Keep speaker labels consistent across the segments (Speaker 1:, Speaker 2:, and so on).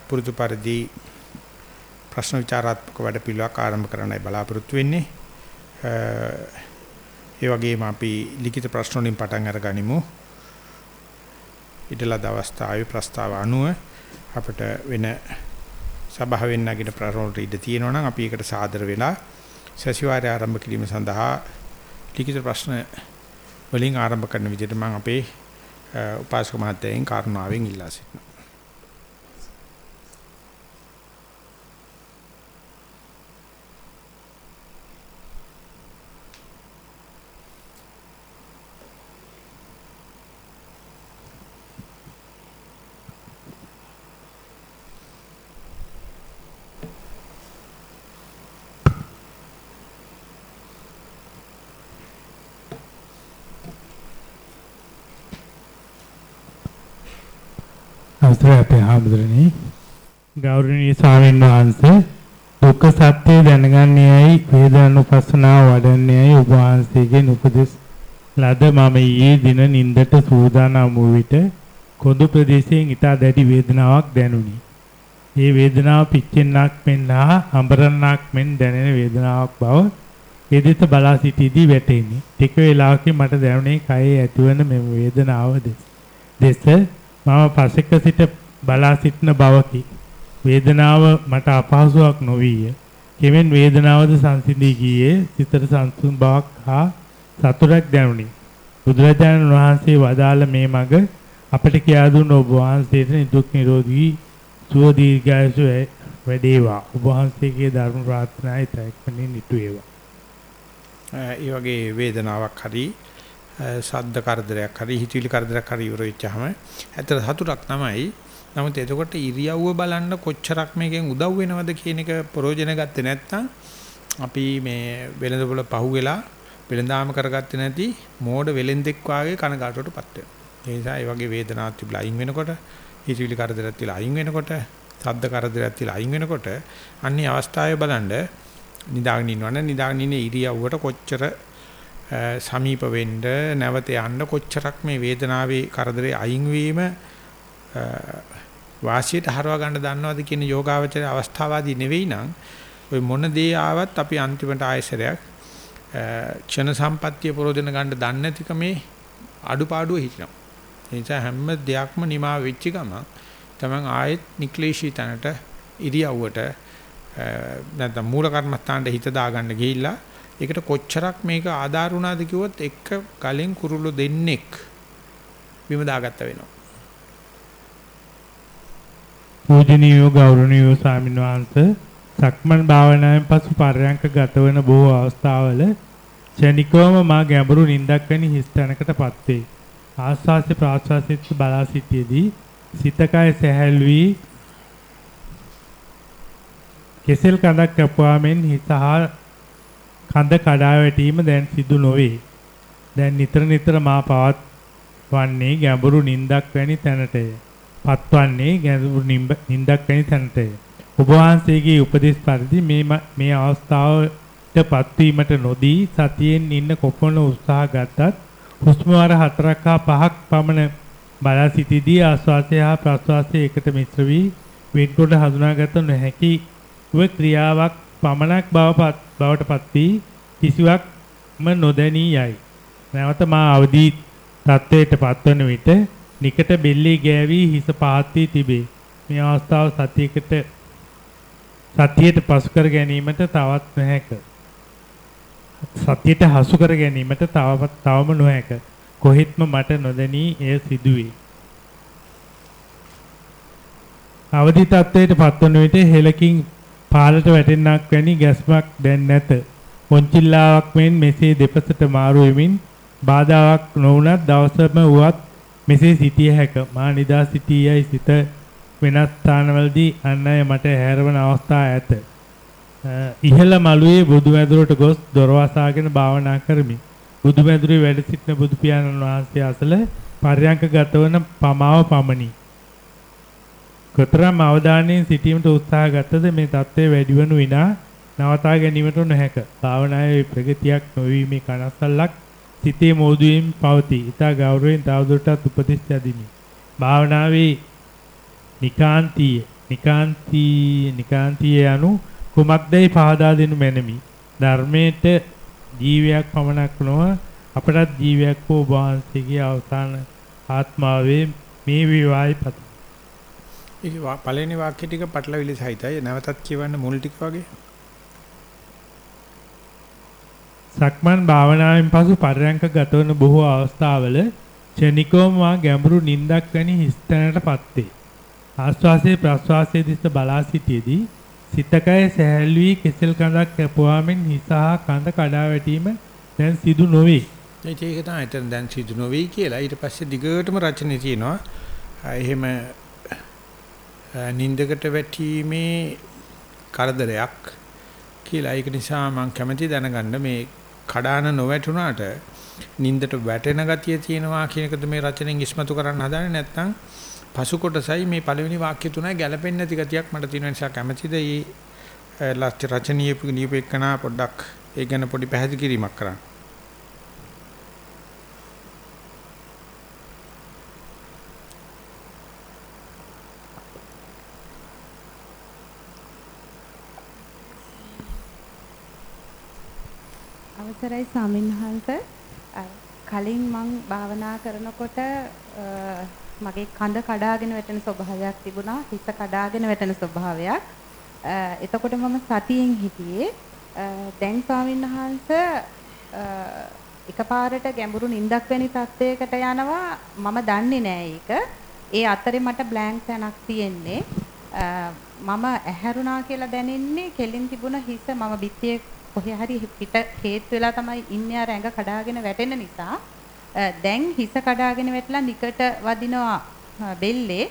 Speaker 1: පුරුදු පරිදි ප්‍රශ්න විචාරාත්මක වැඩපිළිවෙලක් ආරම්භ කරන්නයි බලාපොරොත්තු වෙන්නේ. ඒ වගේම අපි ලිඛිත ප්‍රශ්න වලින් පටන් අරගනිමු. ඊටලද අවස්ථාවේ ප්‍රස්තාව අනුව අපිට වෙන සභාවෙන් නැගින ප්‍රශ්න වලට ඉඩ තියෙනවා නම් අපි ඒකට සාදර වෙලා සැසිවාරය ආරම්භ කිරීම සඳහා ලිඛිත ප්‍රශ්න වලින් ආරම්භ කරන විදිහට මම අපේ උපාසක මහත්තයන් කරුණාවෙන් ඉල්ලා සිටිනවා.
Speaker 2: අවසරයි අපේ හාමුදුරනේ ගෞරවනීය ස්වාමීන් වහන්සේ දුක්ඛ සත්‍ය දැනගන්නේයි වේදනානුපස්සනාව වඩන්නේයි ඔබ වහන්සේගෙන් උපදෙස් ලද මම ඊයේ දින නින්දට සූදානම් වූ විට කොඳු ප්‍රදේශයෙන් ඊට දැඩි වේදනාවක් දැනුනි. මේ වේදනාව පිච්චෙන්නක් මෙන් හා අඹරන්නක් මෙන් දැනෙන වේදනාවක් බව එදෙස බලා සිටීදී වැටහිනි. ටික වේලාවකින් මට දැනුනේ කයේ ඇතිවන මෙම වේදනාව දෙස මම පසෙක සිට බලා සිටන බවකි. වේදනාව මට අපහසුයක් නොවිය. කෙමෙන් වේදනාවද සංසිඳී ගියේ සිතට සංසුන් බවක් හා සතුටක් දැනුනි. බුදුරජාණන් වහන්සේ වදාළ මේ මඟ අපට කියා දුන්න ඔබ වහන්සේට නිදුක් නිරෝගී සුව දීර්ඝායුෂ වැඩේවා. ඔබ වහන්සේගේ ධර්ම ප්‍රාර්ථනායි තැක්මනින් නිතු වේවා.
Speaker 1: ඒ වගේ වේදනාවක් හරි සද්ද කරදරයක් හරි හිතවිලි කරදරයක් හරි ඉවර වෙච්චාම ඇත්තට සතුටක් තමයි. නමුත් එතකොට ඉරියව්ව බලන්න කොච්චරක් මේකෙන් උදව් වෙනවද කියන එක ප්‍රයෝජන ගත්තේ නැත්නම් අපි මේ වෙළඳපොළ පහුවෙලා වෙළඳාම කරගත්තේ නැති මෝඩ වෙලෙන්දෙක් වාගේ කනගාටුවටපත් වෙනවා. ඒ නිසා මේ වගේ වේදනාවක් තිබලා අයින් වෙනකොට හිතවිලි කරදරයක් තියලා අයින් වෙනකොට සද්ද කරදරයක් තියලා අයින් වෙනකොට අන්නේ අවස්ථාවේ බලන්න නිදාගෙන ඉන්නවනේ නිදාගෙන ඉන්නේ ඉරියව්වට කොච්චර සමීප වෙන්න නැවත යන්න කොච්චරක් මේ වේදනාවේ කරදරේ අයින් වීම වාසියට හරවා ගන්න දන්නවද කියන යෝගාවචර අවස්ථාවාදී නෙවෙයි නම් ඔය මොන දේ ආවත් අපි අන්තිමට ආයසරයක් ක්ෂණ සම්පත්‍ය ප්‍රෝධන ගන්න දන්නේ නැතිකමේ අඩුපාඩුව හිටිනවා. ඒ නිසා හැම දෙයක්ම නිමා වෙච්ච ගමන් තමන් ආයෙත් නික්ලේශී තැනට ඉරියව්වට නැත්නම් මූල කර්මස්ථානට හිත දාගන්න ගිහිල්ලා ඒකට කොච්චරක් මේක ආධාර වුණාද කිව්වොත් එක ගලෙන් කුරුල්ලු දෙන්නෙක් බිම දාගත්ත වෙනවා.
Speaker 2: පූජනීය ගෞරවනීය ස්වාමීන් වහන්සේ සක්මන් භාවනාවෙන් පසු පරයන්ක ගතවන බොහෝ අවස්ථාවල ක්ෂණිකවම මා ගැඹුරු නිින්දක් වැනි හිස් තැනකටපත් වේ. ආස්වාස්‍ය ප්‍රාස්වාසයට බලා සිටියේදී සිතකය සැහැල් වී කෙසෙල් කඳක් කැපුවාමෙන් හිත හා කඳ කඩා වැටීම දැන් සිදු නොවේ. දැන් නිතර නිතර මා පවත් වන්නේ ගැඹුරු නිින්දක් වැනි තැනටය. පත්වන්නේ ගැඹුරු නිින්දක් වැනි තැනටය. ඔබ වහන්සේගේ උපදේශ පරිදි මේ මේ අවස්ථාවට පත්වීමට නොදී සතියෙන් ඉන්න කොපමණ උත්සාහ ගත්තත් හුස්ම වාර හතරක් හා පහක් පමණ බලා සිටීදී ආශ්වාසය හා ප්‍රශ්වාසය එකට මිශ්‍ර වී වෙන්කොට හඳුනාගත නොහැකි ව ක්‍රියාවක් පමණක් බවට පත් වී කිසිවක්ම නොදැනී යයි. නැවත මා අවදි තත්වයට පත්වන විට නිකට බෙල්ලේ ගෑවි හිස පහත් වී තිබේ. මේ අවස්ථාව සතියකට සතියට පසු කර ගැනීමට තවත් නොහැක. සතියට හසු කර ගැනීමට තවවත් තවම නොහැක. කොහෙත්ම මට නොදැනී එය සිදුවේ. අවදි තත්වයට පත්වන විට හෙලකින් පාලට වැටෙන්නක් වැනි ගැස්මක් දැන් නැත. පොන්චිල්ලාවක් මෙන් මෙසේ දෙපසට මාරු වෙමින් බාධාවක් නොවුනත් දවසම වුවත් මෙසේ සිටිය හැක. මා නිදා සිටියයි සිත වෙනස් ස්ථානවලදී අන් අය මට හැරවන අවස්ථා ඇත. ඉහළ මළුවේ බුදු මැදුරට ගොස් දොරවසාගෙන භාවනා කරමි. බුදු මැදුරේ වැඩ සිටින බුදු පියාණන් වහන්සේ අසල පර්යංක ගතවන පමාව පමණි. කොතරම් අවධානයෙන් සිටීමට උත්සාහ ගත්තද මේ தත්ත්වය වැඩි වනු විනා නවතා ගැනීමට නොහැක. භාවනාවේ ප්‍රගතියක් නොවීමේ කනස්සල්ලක් සිතේ මෝදුවෙන් පවතී. ඊට ගෞරවයෙන් තවදුරටත් උපදෙස් යදිමි. භාවනාවේ නිකාන්තිය නිකාන්ති නිකාන්තිය anu කුමක්දයි පහදා දෙනු මැනමි. ධර්මයේට ජීවයක් පමණක් නොව අපටත් ජීවයක් වූ වහන්සේගේ අවසාන ආත්මාවේ මේ විවාහයි පත.
Speaker 1: ඒක වා- පළවෙනි වාක්‍ය ටික පටලවිලි සහිතයි. නැවතත් කියවන්න මුල් ටික වගේ.
Speaker 2: සක්මන් භාවනාවෙන් පසු පරයන්ක ගතවන බොහෝ අවස්ථාවල ක්ෂණිකවම මා ගැඹුරු නිින්දක් වැනි හිස්තැනටපත් වේ. ආශ්වාසයේ ප්‍රශ්වාසයේ දිස බලා සිටියේදී සිතකය සැහැල්ලු වී කෙසෙල් කඳක් කැපුවාමෙන් හිස හා කඳ කඩා වැටීම දැන් සිදු නොවේ.
Speaker 1: ඒක තමයි එතන දැන් සිදු නොවේ කියලා. ඊට පස්සේ දිගටම රචනෙ තියෙනවා. ආ, එහෙම ආ, නින්දකට වැටීමේ කරදරයක් කියලා. ඒක නිසා මම කැමැති දැනගන්න මේ කඩාන නොවැටුණාට නින්දට වැටෙන ගතිය තියෙනවා කියන එකද මේ රචනෙන් ඉස්මතු කරන්න හදාන්නේ නැත්නම් පසු කොටසයි මේ පළවෙනි වාක්‍ය තුනයි ගැලපෙන්නේ නැති ගතියක් මට තියෙන නිසා කැමැතිද මේ ලක්ෂ රචනීය නියපෙකනා පොඩ්ඩක් ඒ ගැන පොඩි පැහැදිලි කිරීමක් කරන්න.
Speaker 3: අවසරයි ස්වාමින්වහන්ස කලින් මං භාවනා කරනකොට අ, මගේ කඳ කඩාගෙන වැටෙන ස්වභාවයක් තිබුණා හිස කඩාගෙන වැටෙන ස්වභාවයක්. අ, එතකොට මම සතියෙන් හිටියේ. අ, දැන් ස්වාමින්වහන්ස එකපාරට ගැඹුරු නිින්දක් වැනි තත්යකට යනවා. මම දන්නේ නෑ ඒක. ඒ අතරේ මට බ්ලැන්ක් තැනක් තියෙන්නේ. අ, මම ඇහැරුණා කියලා දැනෙන්නේ කෙලින් තිබුණ හිස මම බිත්තියේ කොහේ හරි පිට හේත් වෙලා තමයි ඉන්නේ අර ඇඟ කඩාගෙන වැටෙන නිසා. අ, දැන් හිස කඩාගෙන වැටලා නිකට වදිනවා අ, බෙල්ලේ.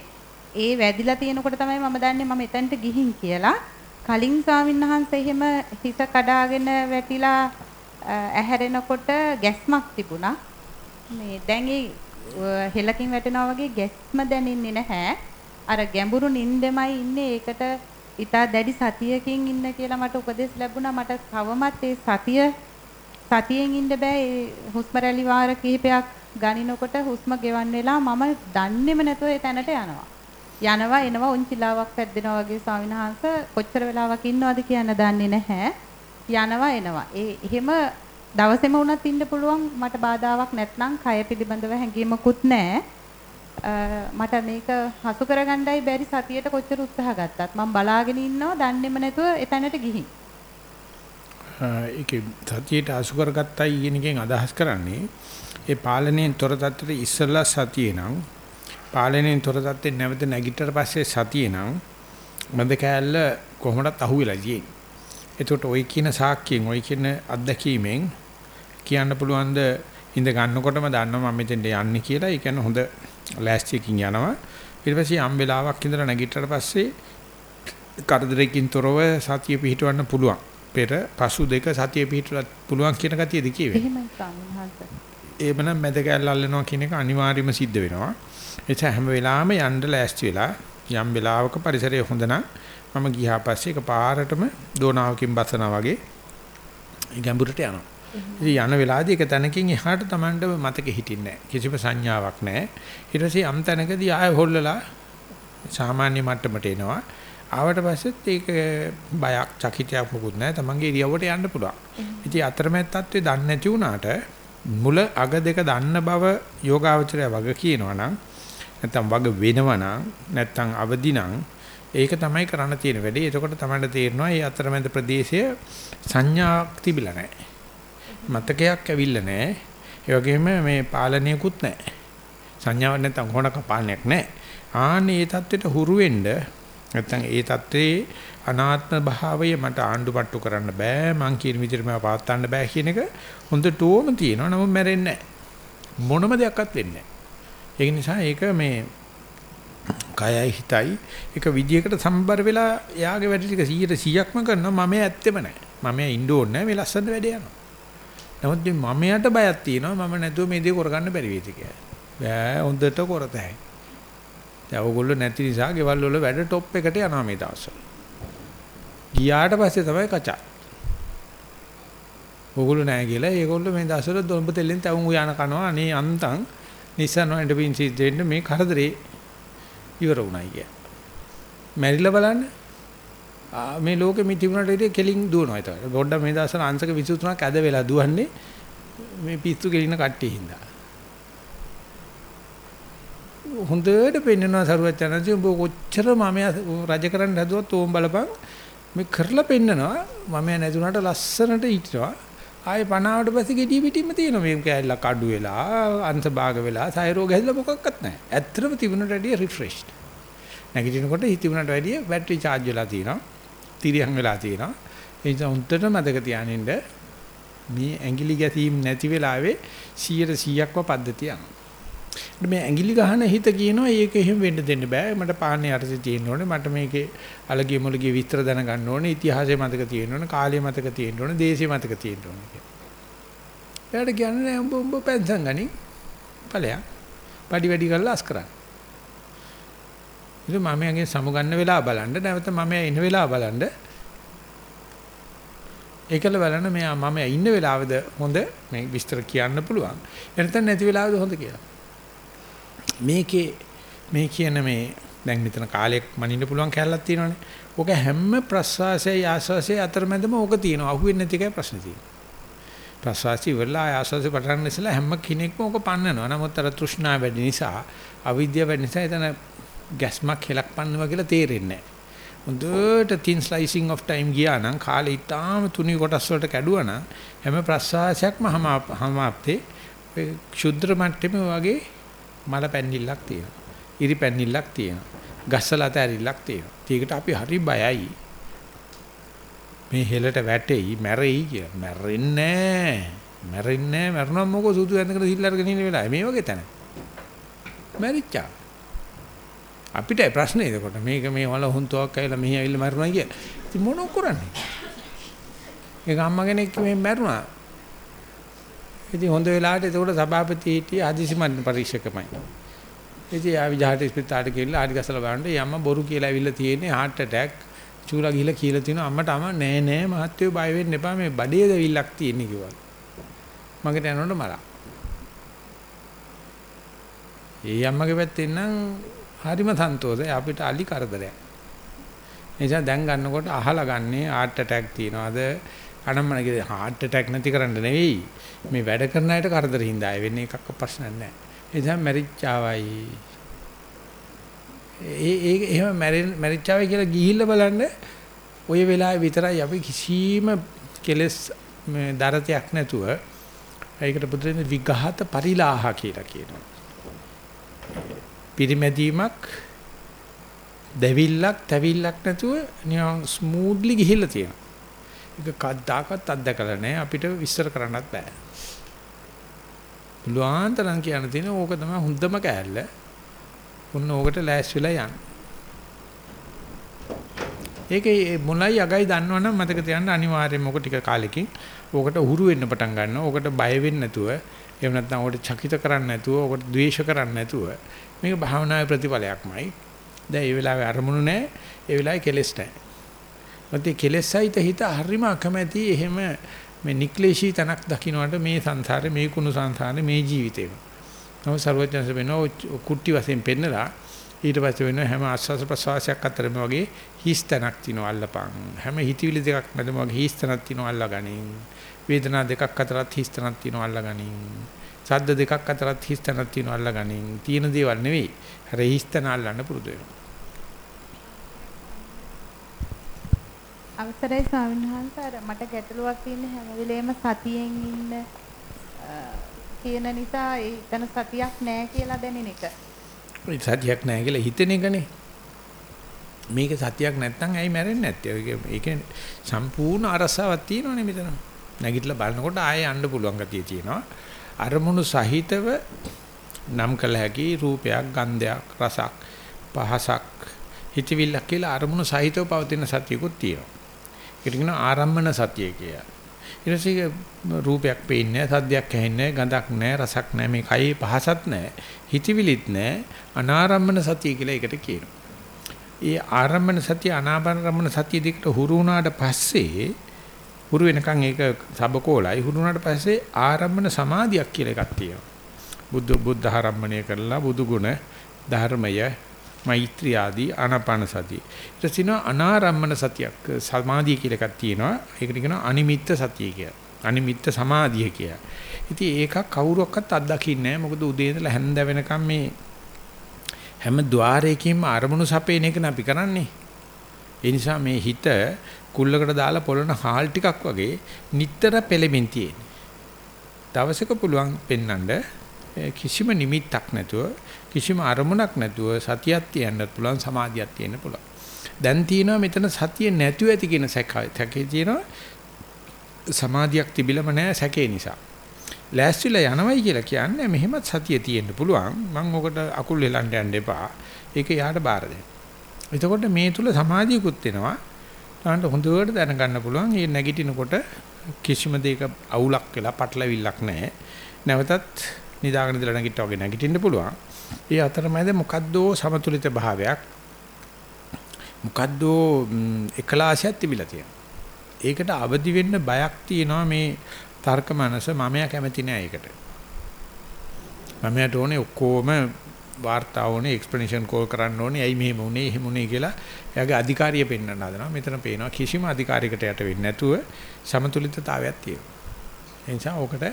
Speaker 3: ඒ වැදිලා තියෙනකොට තමයි මම දන්නේ මම එතනට ගිහින් කියලා. කලින් ස්වාමින්වහන්සේ එහෙම හිස කඩාගෙන වැටිලා අ, ඇහැරෙනකොට ගැස්මක් තිබුණා. මේ දැන් ඒ අ, හෙලකින් වැටෙනවා වගේ ගැස්ම දැනෙන්නේ නැහැ. අර ගැඹුරු නින්දෙමයි ඉන්නේ ඒකට ඊටා දැඩි සතියකින් ඉන්න කියලා මට උපදෙස් ලැබුණා. මට තවමත් ඒ සතිය සතියෙන් ඉන්න බෑ. ඒ හුස්ම රැලි වාර කිහිපයක් ගනිනකොට හුස්ම ගෙවන් වෙලා මම දන්නේම නැතුව ඒ තැනට යනවා. යනවා එනවා උන්චිලාවක් පැද්දෙනවා වගේ ස්වාමීන් වහන්සේ කොච්චර වෙලාවක් ඉන්නවද කියන්න දන්නේ නැහැ. යනවා එනවා. ඒ එහෙම දවසෙම වුණත් ඉන්න පුළුවන්. මට බාධාවක් නැත්නම් කය පිළිබඳව හැඟීමකුත් නැහැ. මට මේක හසු කරගන්නයි බැරි සතියට කොච්චර උත්සාහ ගත්තත් මම බලාගෙන ඉන්නවා දන්නේම නැතුව එතැනට ගිහින්.
Speaker 1: ඒකේ සතියට අසු කරගත්තයි කියන එකෙන් අදහස් කරන්නේ ඒ පාලනයෙන් තොර තත්ත්වයට ඉස්සලා සතියේ නම් පාලනයෙන් තොර තත්ත්වෙ නැවත නැගිටතර පස්සේ සතියේ නම් මන්ද කෑල්ල කොහොමදත් අහුවෙලා තියෙන්නේ. එතකොට ওই කියන සාක්කියෙන් ওই කියන අත්දැකීමෙන් කියන්න පුළුවන් ද ඉඳ ගන්නකොටම දන්නවා මම මෙතෙන්ට යන්නේ කියලා. ඒ කියන්නේ හොඳ ලෑස්තියකින් යනවා. ඊට පස්සේ යම් වෙලාවක් ඉඳලා නැගිටතර පස්සේ කරදරයකින් තොරව සතිය පිහිටවන්න පුළුවන්. පෙර පසු දෙක සතිය පිහිටවන්න පුළුවන් කියන ගතියද කියවේ.
Speaker 3: එහෙමයි
Speaker 1: මැද කැල්ල අල්ලනවා කියන එක අනිවාර්යයෙන්ම සිද්ධ වෙනවා. නිසා හැම වෙලාවෙම යන්න ලෑස්ති වෙලා යම් වෙලාවක පරිසරය හොඳ නම් මම ගියා පස්සේ ඒක පාරටම දෝනාවකින් බසනා වගේ ගැඹුරට යනවා. ඉතින් යන වෙලාවදී ඒක තැනකින් එහාට Tamanට මතකෙ හිටින්නේ නැහැ. කිසිම සංඥාවක් නැහැ. ඊට පස්සේ යම් තැනකදී ආය හොල්ලලා සාමාන්‍ය මට්ටමට එනවා. ආවට පස්සෙත් ඒක බයක් චකිතයක් මොකුත් නැහැ. Tamanගේ ඉරියව්වට යන්න පුළුවන්. ඉතින් අතරමැද තත්ත්වේ දන්නේ නැති වුණාට මුල අග දෙක දන්න බව යෝගාවචරය වග කියනවා නම් නැත්තම් වග වෙනවා නම් නැත්තම් අවදි නම් ඒක තමයි කරන්න තියෙන වැඩේ. එතකොට තමයි තේරෙනවා මේ අතරමැද ප්‍රදේශය සංඥාවක් තිබිලා නැහැ. මතකයක් ඇවිල්ලා නැහැ. ඒ වගේම මේ පාලනයකුත් නැහැ. සංඥාවක් නැත්නම් කොහොමද පාලනයක් නැහැ. ආනේ ඒ தത്വෙට හුරු වෙන්න නැත්නම් ඒ தത്വේ අනාත්ම භාවය මට ආණ්ඩුපට්ටු කරන්න බෑ. මං කියන විදිහට මම පාත් ගන්න බෑ කියන එක හොඳට ඕම තියෙනවා. නමුත් මැරෙන්නේ නැහැ. මොනම දෙයක්වත් වෙන්නේ නැහැ. ඒක නිසා ඒක මේ කයයි හිතයි එක විදියකට සම්බර වෙලා එයාගේ වැඩ ටික 100%ක්ම කරනවා මම ඇත්තෙම නැහැ මම ඉන්න ඕනේ නැහැ මේ ලස්සන වැඩේ යනවා නමුත් මේ මමයට බයක් තියෙනවා මම නැතුව මේ දේ කරගන්න බැරි වෙයිද කියලා බෑ හොඳට කරතයි දැන් ඕගොල්ලෝ නැති නිසා ගෙවල් වල වැඩ টොප් එකට යනවා මේ දවස්වල ගියාට පස්සේ තමයි කචා. ඕගොල්ලෝ නැහැ කියලා ඒගොල්ලෝ මේ දවස්වල දොඹ තෙල්ලෙන් තවුන් උයන කනවා අනේ අන්තං නිසන එඬ පින් සිද්ධ වෙන්න මේ කරදරේ ඉවර වුණා කිය. මැරිලා බලන්න. ආ, මේ ලෝකෙ මේ තිබුණාට ඉතින් කෙලින් දුවනවා ඒතකොට. පොඩ්ඩක් මේ දවස්වල අංශක 23ක් ඇද වෙලා දුවන්නේ මේ පිස්සු කෙලින කට්ටිය හින්දා. හොඳට පෙන්නනවා සරුවත් යනදී ඔබ කොච්චර මම රජ කරන්න හැදුවත් ඕම් බලපන් මේ කරලා පෙන්නනවා. මම නැතුණාට ලස්සනට හිටිනවා. ආයේ පනාවට පස්සේ gediy පිටින්ම තියෙනවා. මේ කැලලක් අඩු වෙලා අංශ භාග වෙලා සයරෝග හැදලා මොකක්වත් නැහැ. ඇත්තටම තිබුණට වැඩිය රිෆ්‍රෙෂ්ඩ් නැගිටිනකොට හිතුණට වැඩිය බැටරි charge වෙලා තියෙනවා. තිරියන් වෙලා තියෙනවා. ඒ නිසා උන්ටට මතක තියානින්න මේ ඇඟිලි ගැසීම් නැති වෙලාවේ 100%ක්ව පද්ධතිය යනවා මේ ඇඟිලි ගහන හිත කියනවා ඒක එහෙම වෙන්න දෙන්න බෑ. මට පාන්නේ අරසි තියෙන්න ඕනේ. මට මේකේ අලගිය මුලගිය විස්තර දැනගන්න ඕනේ. ඉතිහාසය මතක තියෙන්න ඕනේ. කාලය මතක තියෙන්න ඕනේ. දේශය මතක තියෙන්න ඕනේ කියලා. එයාට කියන්නේ නෑ උඹ උඹ පෙන්සන් ගනි ඵලයක්. පඩි වැඩි කරලා අස් කරන්න. ඉතින් මම යගේ සමුගන්න වෙලාව බලන්න නැවත මම එන වෙලාව බලන්න ඒකල බලන්න මෙයා මම ඉන්න වෙලාවද හොඳ මේ විස්තර කියන්න පුළුවන්. එනතන නැති වෙලාවද හොඳ කියලා. මේකේ මේ කියන මේ දැන් මෙතන කාලයක් මනින්න පුළුවන් කැලලක් තියෙනවානේ. ඕක හැම ප්‍රසවාසයේ ආස්වාසයේ අතරමැදම ඕක තියෙනවා. අහුවෙන්නේ නැති එකයි ප්‍රශ්නේ තියෙන්නේ. ප්‍රසවාසී වෙලා ආස්වාසයේ පටන් ඉස්සලා හැම කෙනෙක්ම ඕක පන්නනවා. නමුත් අර තෘෂ්ණාව වැඩි නිසා, අවිද්‍යාව වැඩි නිසා එතන ගැස්මක් හෙලක් පන්නවා කියලා තේරෙන්නේ නැහැ. හොඳට thin slicing of time ගියා නම් කාලේ ඊටාම තුනි කොටස් වලට කැඩුවා නම් හැම ප්‍රසවාසයක්ම හමාප්තේ ක්ෂුද්‍ර මට්ටමේ වගේ මල පැන්නිල්ලක් තියෙනවා. ඉරි පැන්නිල්ලක් තියෙනවා. ගස්සලත ඇරිල්ලක් තියෙනවා. ඒකට අපි හරි බයයි. මේ හෙලට වැටෙයි, මැරෙයි කිය. මැරෙන්නේ නැහැ. මැරෙන්නේ නැහැ. මැරුණා මොකෝ සුදු ඇඳගෙන සිල් අරගෙන ඉන්න වෙලාවේ මේ වගේ තැන. මැරිච්චා. අපිට ප්‍රශ්නේ එතකොට මේක මේ වල හුන්තුවක් ඇවිල්ලා මෙහි ඇවිල්ලා මැරුණා කිය. ඉතින් මොනෝ කරන්නේ? ඒක අම්මා කෙනෙක් මේ මැරුණා. ඉතින් හොඳ වෙලාවට එතකොට සභාපති හිටියේ ආදිසි මණ්ඩල පරීක්ෂකමයි. ඉතින් ආ විජහට ස්පිතාලට ගිහලා ආදි ගසලා බලනකොට යම්ම බොරු කියලා ඇවිල්ලා තියෙන්නේ heart attack චූලා ගිහලා කියලා තියෙනවා අම්මට අම නෑ නෑ මහත්තයෝ බය වෙන්න එපා මේ බඩේ දෙවිල්ලක් තියෙන්නේ කිව්වා. මගට යනකොට මරා. ඒ අම්මගේ පැත්තෙන් නම් හරිම සන්තෝෂයි අපිට අලි කරදරයක්. එනිසා දැන් ගන්නකොට අහලා ගන්නේ heart attack තියනවාද අනම්මනගේ heart attack නැති කරන්න නෙවෙයි මේ වැඩ කරන අයට කරදර හින්දා වෙන්නේ එකක් ප්‍රශ්නයක් නැහැ. ඒ නිසා මැරිච්චාවයි. ඒ ඒ එහෙම මැරිච්චාවයි කියලා ගිහිල්ලා බලන්න ওই වෙලාවේ විතරයි අපි කිසිම කෙලස් දරතයක් නැතුව ඒකට බුදුරජාණන් විඝාත පරිලාහ කියලා කියනවා. පිරිමැදීමක් දෙවිල්ලක් තැවිල්ලක් නැතුව නිකන් ස්මූත්ලි ගිහිල්ලා තියෙනවා. ඒක කද්දාකත් අත්දකලා නැහැ අපිට විස්තර කරන්නත් බෑ. පුළුවන් තරම් කියන්න තියෙන ඕක තමයි හොඳම කෑල්ල. උන්න ඕකට ලෑස්ති වෙලා යන්න. ඒකේ මොලයි අගයි දන්නවනම් මතක තියාගන්න අනිවාර්යයෙන් මොක ටික කාලෙකින් ඕකට උහුරු වෙන්න පටන් ගන්නවා. ඕකට බය වෙන්නේ නැතුව, එහෙම නැත්නම් ඕකට චකිත කරන්නේ නැතුව, ඕකට ද්වේෂ කරන්නේ නැතුව මේක භාවනාවේ ප්‍රතිඵලයක්මයි. දැන් මේ වෙලාවේ අරමුණු නැහැ, ඒ වෙලාවේ කෙලෙස් නැහැ. මොකද කෙලෙස්යිත හිත හරිම අකමැති එහෙම මේ නික්ලේශී තනක් දකින්නට මේ සංසාරේ මේ කුණු සංසාරේ මේ ජීවිතේම. නම සර්වඥන්ස වෙනෝ කුට්ටි වශයෙන් පෙන්නලා ඊට පස්සේ වෙන හැම ආස්වාස ප්‍රසවාසයක් අතරම වගේ හිස් තනක් තිනව අල්ලපන්. හැම හිතවිලි දෙකක් මැදම වගේ හිස් තනක් තිනව අල්ලගනින්. වේදනා දෙකක් අතරත් හිස් තනක් තිනව අල්ලගනින්. සද්ද දෙකක් අතරත් හිස් තනක් තිනව අල්ලගනින්. තියෙන දේවල් නෙවෙයි. අර හිස් තන අල්ලන්න පුරුදු වෙනවා.
Speaker 3: අවසරයි ස්වාමීන් වහන්සේ අර මට ගැටලුවක් තියෙන හැම වෙලේම සතියෙන් ඉන්න කියන නිසා ඒතන සතියක් නැහැ කියලා දැනෙන එක.
Speaker 1: සතියක් නැහැ කියලා හිතෙන එකනේ. මේක සතියක් නැත්නම් ඇයි මැරෙන්නේ නැත්තේ? ඒක සම්පූර්ණ අරසාවක් තියෙනවනේ මෙතන. නැගිටලා බලනකොට ආයෙ යන්න පුළුවන් ගතිය තියෙනවා. අරමුණු සහිතව නම් කළ හැකි රූපයක්, ගන්ධයක්, රසක්, පහසක්, හිතවිල්ලක් කියලා අරමුණු සහිතව පවතින සතියකුත් තියෙනවා. ඒකට කියනවා ආරම්මන සතිය කියලා. ඊට පස්සේ රූපයක් පේන්නේ නැහැ, සද්දයක් ඇහෙන්නේ නැහැ, ගඳක් නැහැ, රසක් නැහැ, මේ කයේ පහසක් නැහැ, හිතවිලිත් නැහැ, අනාරම්මන සතිය කියලා ඒකට කියනවා. ඒ ආරම්මන සතිය, අනාරම්මන සතිය දෙකට හුරු වුණාට පස්සේ හුරු වෙනකන් ඒක සබකෝලයි හුරු වුණාට පස්සේ ආරම්මන සමාධියක් කියලා එකක් තියෙනවා. බුද්ධ බුද්ධ ආරම්මණය කරලා බුදු ගුණ ධර්මය මෛත්‍රී ආදී ආනාපාන සතිය. ඊට පස්සේ අනාරම්මන සතියක් සමාධිය කියලා එකක් තියෙනවා. ඒකට කියනවා අනිමිත්ත සතිය කියලා. අනිමිත්ත සමාධිය කියලා. ඉතින් ඒක කවුරුවක්වත් අත්දකින්නේ නැහැ. මොකද උදේ ඉඳලා හැන්ද වෙනකම් මේ හැම ద్వාරයකින්ම අරමුණු සපේන එක අපි කරන්නේ. ඒ නිසා මේ හිත කුල්ලකට දාලා පොළන හාල් ටිකක් වගේ නිටතර පෙළෙමින් තියෙන්නේ. දවසක පුළුවන් පෙන්නඳ කිසිම නිමිත්තක් නැතුව කිසිම අරමුණක් නැතුව සතියක් තියන්නත් පුළුවන් සමාධියක් තියෙන්න පුළුවන්. දැන් තියෙනවා මෙතන සතිය නැතුව ඇති කියන සැකේ තියෙනවා සමාධියක් තිබිලම නැහැ සැකේ නිසා. ලෑස්තිලා යනවයි කියලා කියන්නේ මෙහෙමත් සතිය තියෙන්න පුළුවන්. මම ඔකට අකුල් වෙලන්න යන්න එපා. ඒක යාට බාර දෙන්න. එතකොට මේ තුල සමාධියකුත් වෙනවා. තමන්ට හොඳට දැනගන්න පුළුවන්. මේ නැගිටිනකොට කිසිම දෙයක අවුලක් වෙලා පටලවිල්ලක් නැහැ. නැවතත් නිදාගෙන ඉඳලා නැගිට්ටා වගේ නැගිටින්න පුළුවන්. ඒ අතරමැද මොකද්දෝ සමතුලිත භාවයක් මොකද්දෝ එකලාසියක් තිබිලා තියෙනවා. ඒකට අවදි වෙන්න බයක් තියෙනවා මේ තර්ක මනස මමයා කැමති නෑ ඒකට. මමයාට ඕනේ ඔක්කොම වාර්තා ඕනේ එක්ස්ප්ලනේෂන් කෝල් කරන්න ඕනේ ඇයි මෙහෙම උනේ එහෙම උනේ කියලා එයාගේ අධිකාරිය පෙන්වන්න හදනවා. මෙතන පේනවා කිසිම අධිකාරියකට යට වෙන්නේ නැතුව සමතුලිතතාවයක් තියෙනවා. ඒ නිසා ඕකට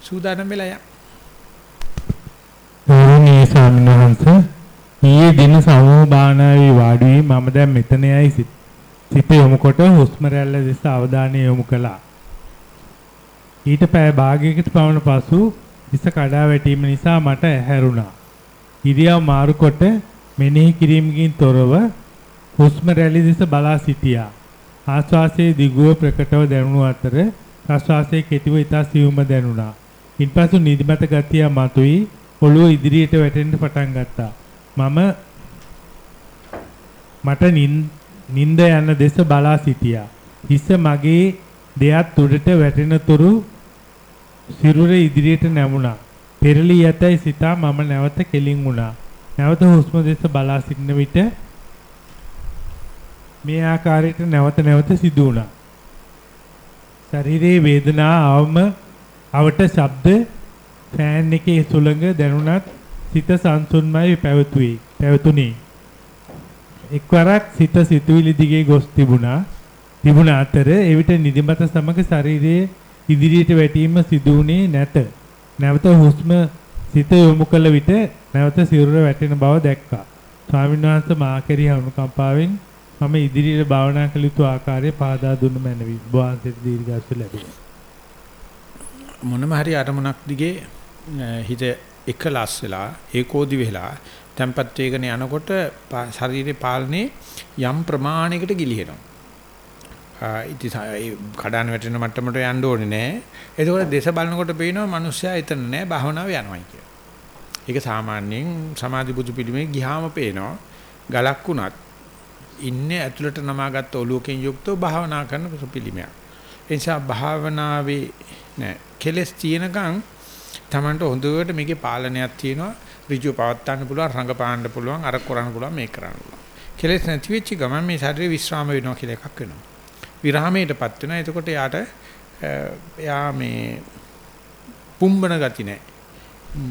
Speaker 1: සූදානම් වෙලා යන්න.
Speaker 2: ගෞරවනීය ස්වාමීන් වහන්සේ ඊයේ දින සමූහ භාවනාවේ වාඩි වී මම දැන් මෙතනයි සිත යොමු කොට හුස්ම රැල්ල දෙස අවධානය යොමු කළා. ඊට පෑ භාගයකට පමණ පසු හිස කඩා වැටීම නිසා මට ඇහැරුණා. ඉරියව් මාරු කොට මෙනෙහි කිරීමකින් තොරව හුස්ම රැලි දෙස බලා සිටියා. ආශ්වාසයේ දිගුව ප්‍රකටව දැනුණු අතර ප්‍රශ්වාසයේ කෙටිව ඉතා සියුම්ව දැනුණා. ඉන්පසු නිදිමත ගතිය මතුවී ඔළුව ඉදිරියට වැටෙන්න පටන් ගත්තා. මම මට නිින්ද යන දෙස බලා සිටියා. හිස මගේ දෙයත් උඩට වැටෙනතුරු සිරුර ඉදිරියට නැමුණා. පෙරලී යතයි සිතා මම නැවත කෙලින් වුණා. නැවත හුස්ම දෙස බලා සිටින විට මේ ආකාරයට නැවත නැවත සිදු වුණා. ශරීරයේ වේදනා අවම අවට ශබ්ද ෆෑන් එකේ සුළඟ දැනුණත් සිත සංසුන්මයි පැවතුයි. පැවතුනේ. එක්වරක් සිත සිතුවිලි දිගේ ගොස් තිබුණා. තිබුණ අතර එවිට නිදිමත සමග ශරීරයේ ඉදිරියට වැටීම සිදු වුණේ නැත. නැවත හුස්ම සිත යොමු කළ විට නැවත සිරුර වැටෙන බව දැක්කා. ස්වාමීන් වහන්සේ මා කෙරෙහි අනුකම්පාවෙන් මම ඉදිරියට භාවනා කළ යුතු ආකාරය පාදා දුන්න මැනවි. වහන්සේට දීර්ඝාසු ලැබේ.
Speaker 1: මොනම හරි අරමුණක් දිගේ හිත එකලස් වෙලා ඒකෝදි වෙලා tempat වේගන යනකොට ශරීරේ පාලනේ යම් ප්‍රමාණයකට ගිලිහෙනවා. ඉතින් කඩාන වැටෙන මට්ටමට යන්න ඕනේ නෑ. ඒකෝට දේශ බලනකොට පේනවා මිනිස්සයා එතන නෑ භාවනාව යනවායි කියලා. ඒක සාමාන්‍යයෙන් සමාධි බුදු පිළිමේ ගිහාම පේනවා. ගලක් වුණත් ඉන්නේ ඇතුළට නමාගත්ත ඔලුවකින් යුක්තව භාවනා කරන පිළිමයක්. ඒ නිසා භාවනාවේ නෑ කෙලස් තියෙනකන් Tamanට හොඳට මේකේ පාලනයක් තියෙනවා. ඍජුව පවත්වන්න පුළුවන්, රඟපාන්න පුළුවන්, අර කරන්න පුළුවන්, මේක කරන්න පුළුවන්. කෙලස් නැති වෙච්ච ගමන් මේ ශරීරය විශ්‍රාම වෙනවා කියලා එකක් වෙනවා. විරාමයටපත් වෙනවා. එතකොට යාට එයා මේ පුම්බන ගති නැහැ.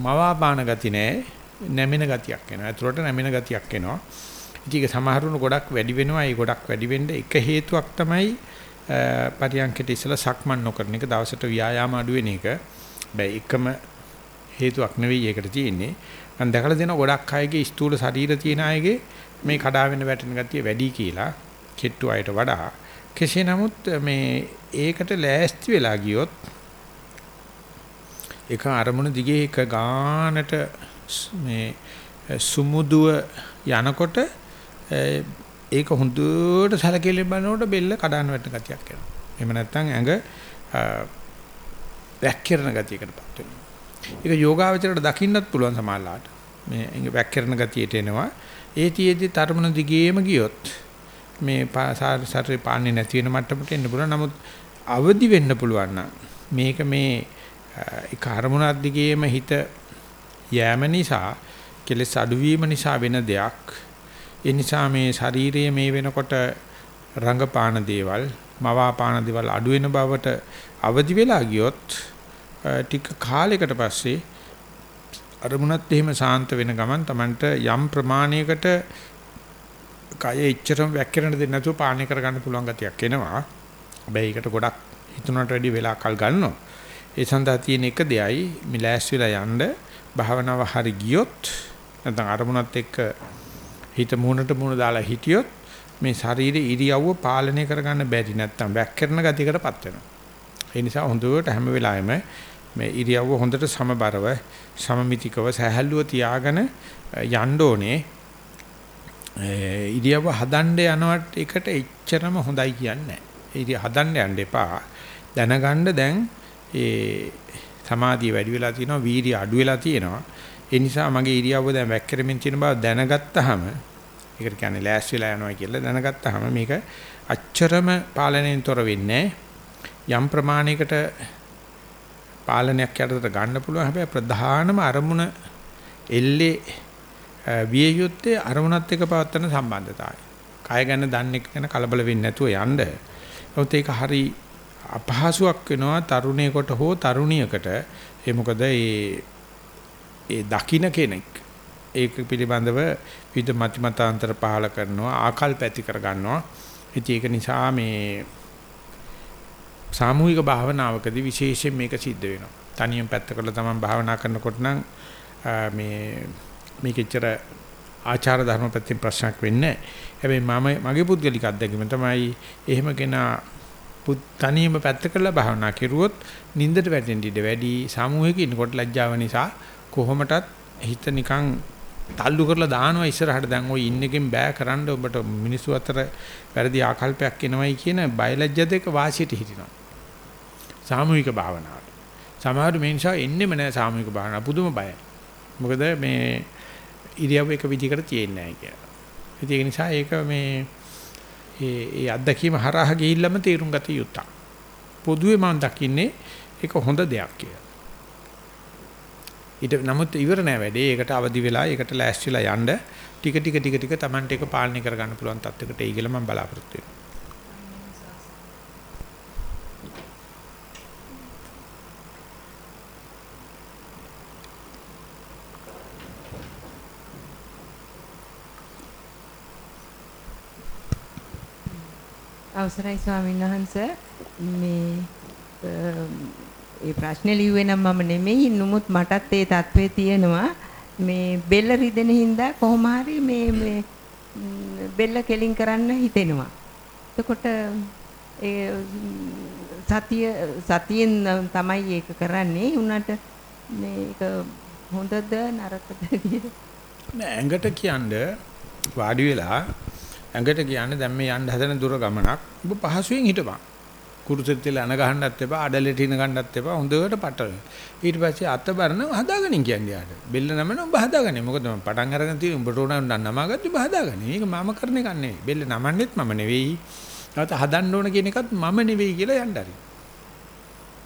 Speaker 1: මවාපාන ගති නැහැ. නැමෙන ගතියක් එනවා. ඒතරට නැමෙන ගතියක් එනවා. ඉතින් ඒක සමහරුණු ගොඩක් වැඩි වෙනවා. ඒ ගොඩක් වැඩි වෙන්න එක හේතුවක් තමයි පරියන්කට ඉස්සලා සක්මන් නොකරන එක දවසට ව්‍යායාම අඩු වෙන එක. බෑ එකම හේතුවක් නෙවෙයි ඒකට තියෙන්නේ. මම දැකලා දෙන ගොඩක් අයගේ ස්ථූල ශරීර තියෙන අයගේ මේ කඩා වෙන වැටෙන ගතිය වැඩි කියලා කෙට්ටු අයට වඩා කෙසේ නමුත් මේ ඒකට ලෑස්ති වෙලා ගියොත් එක අරමුණ දිගේ එක ගානට මේ සුමුදුව යනකොට ඒක හොඳට සැලකෙලින් බලනකොට බෙල්ල කඩාන වැටෙන ගතියක් එනවා. එහෙම නැත්නම් ඇඟ වැක්කිරන ගතියකටපත් වෙනවා. ඒක යෝගාවචරයට දකින්නත් පුළුවන් සමාල්ලාට. මේ ඇඟ වැක්කිරන ගතියට එනවා. ඒ තියේදී තරමුණ දිගේම ගියොත් මේ ශරීරය පාන්නේ නැති වෙන මට්ටමට එන්න පුළුවන්. නමුත් අවදි වෙන්න පුළුවන් මේක මේ ඒ කර්මණක් දිගේම හිත යෑම නිසා කෙලස් අඩුවීම නිසා වෙන දෙයක්. ඒ නිසා මේ ශරීරයේ මේ වෙනකොට රංගපාන දේවල්, මවාපාන දේවල් අඩු වෙන බවට අවදි වෙලා ගියොත් ටික කාලයකට පස්සේ අරමුණත් එහෙම සාන්ත වෙන ගමන් Tamanට යම් ප්‍රමාණයකට කය එච්චරම වැක්කිරෙන්න දෙන්නේ නැතුව පාලනය කරගන්න පුළුවන් ගතියක් එනවා. හැබැයි ඒකට ගොඩක් හිතුණට වැඩි වෙලා කල් ගන්නවා. ඒ සඳහා තියෙන එක දෙයයි මිලෑස් වෙලා යන්න භාවනාව හරි ගියොත් නැත්නම් අරමුණත් එක්ක හිත මුහුණට මුහුණ දාලා හිටියොත් මේ ශරීරයේ ඉරියව්ව පාලනය කරගන්න බැරි නැත්නම් වැක්කිරෙන ගතියකටපත් වෙනවා. ඒ නිසා හොඳට හැම වෙලාවෙම මේ ඉරියව්ව හොඳට සමබරව සමමිතිකව සහැල්ලුව තියාගෙන යන්න ඕනේ. ඉරියව්ව හදන්න යනවට එකට එච්චරම හොඳයි කියන්නේ නැහැ. ඉරිය හදන්න යන්න එපා. දැනගන්න දැන් ඒ සමාධිය වැඩි වෙලා තියෙනවා, වීර්ය අඩු වෙලා තියෙනවා. ඒ නිසා මගේ ඉරියව්ව දැන් වැක්කිරෙමින් තියෙන බව දැනගත්තාම ඒකට කියන්නේ ලෑස් වෙලා යනවා කියලා දැනගත්තාම මේක අච්චරම පාලනයෙන් තොර වෙන්නේ යම් ප්‍රමාණයකට පාලනයක් යටතට ගන්න පුළුවන් හැබැයි ප්‍රධානම අරමුණ එල්ලේ විය යුත්තේ අරමුණත් එක්ක පවත්වන සම්බන්ධතාවය. කය ගැන දන්නේ ගැන කලබල වෙන්නේ නැතුව යන්න. ඒත් ඒක හරි අපහසුයක් වෙනවා තරුණයෙකුට හෝ තරුණියකට. ඒ මොකද ඒ ඒ දකින්න කෙනෙක් ඒක පිළිබඳව විවිධ මතිමතාන්තර පහල කරනවා ආකල්ප ඇති කර ගන්නවා. ඉතින් ඒක නිසා මේ සාමූහික භාවනාවකදී විශේෂයෙන් මේක සිද්ධ වෙනවා. තනියෙන් පැත්ත කරලා තමයි භාවනා කරනකොට නම් මේ මේකෙච්චර ආචාර ධර්ම පැත්තෙන් ප්‍රශ්නයක් වෙන්නේ හැබැයි මම මගේ පුද්ගලික අත්දැකීම තමයි එහෙම කෙනා තනියම පැත්ත කරලා භාවනා කරුවොත් නින්දට වැටෙන්න ඉඩ වැඩි සාමූහික ඉන්නකොට ලැජ්ජාව නිසා කොහොමටත් හිත නිකන් තල්ලු කරලා දානවා ඉස්සරහට දැන් ওই ඉන්නකින් බෑ කරන්න ඔබට මිනිස්සු අතර වැරදි ආකල්පයක් එනවයි කියන බයලජ්‍ය දෙක වාසියට හිටිනවා සාමූහික භාවනාවට. සමහර මිනිසා එන්නෙම නැහැ සාමූහික භාවනාව. පුදුම බයයි. මොකද මේ ඉරියව් එක විදිහකට තියෙන්නේ නැහැ කියලා. ඒක නිසා ඒක මේ ඒ ඒ අත්දැකීම හරහා ගිහිල්ලාම තීරුම් ගත යුතුයි. පොදුවේ මම දකින්නේ ඒක හොඳ දෙයක් කියලා. ඊට නමුත් ඉවර නෑ වැඩේ. ඒකට අවදි වෙලා ඒකට ලෑස්තිලා යන්න ටික ටික ටික ටික Tamante එක පාලනය කරගන්න පුළුවන් තත්යකට එයි කියලා මම බලාපොරොත්තු වෙනවා.
Speaker 4: අවසරයි ස්වාමීන් වහන්ස. මේ ඒ ප්‍රශ්නේ ලිව්වේ නම් මම නෙමෙයි නමුත් මටත් ඒ தત્ත්වයේ තියෙනවා. මේ බෙල්ල රිදෙන හින්දා කොහොම හරි මේ මේ බෙල්ල කෙලින් කරන්න හිතෙනවා. එතකොට ඒ සතිය සතියෙන් තමයි ඒක කරන්නේ. උනට මේක හොඳද නරකද
Speaker 1: නෑ ඇඟට කියන්නේ වාඩි වෙලා ඇඟට කියන්නේ දැන් මේ යන්න හදන දුර ගමනක් ඔබ පහසුවෙන් හිටපන්. කුරුසෙත් තියලා අන ගහන්නත් එපා, අඩලෙට ඉන ගන්නත් එපා, හොඳට පටල. ඊට පස්සේ අත බරන හදාගනින් කියන්නේ යාට. බෙල්ල නමන ඔබ හදාගන්නේ. මොකද මම පටන් අරගෙන තියෙන උඹට උනන් නමාගත්තු ඔබ හදාගන්නේ. මේක මම කරන එකක් නෙවෙයි. බෙල්ල නමන්නෙත් මම නෙවෙයි. නැවත හදන්න ඕන කියන එකත් මම නෙවෙයි කියලා යන්න හරි.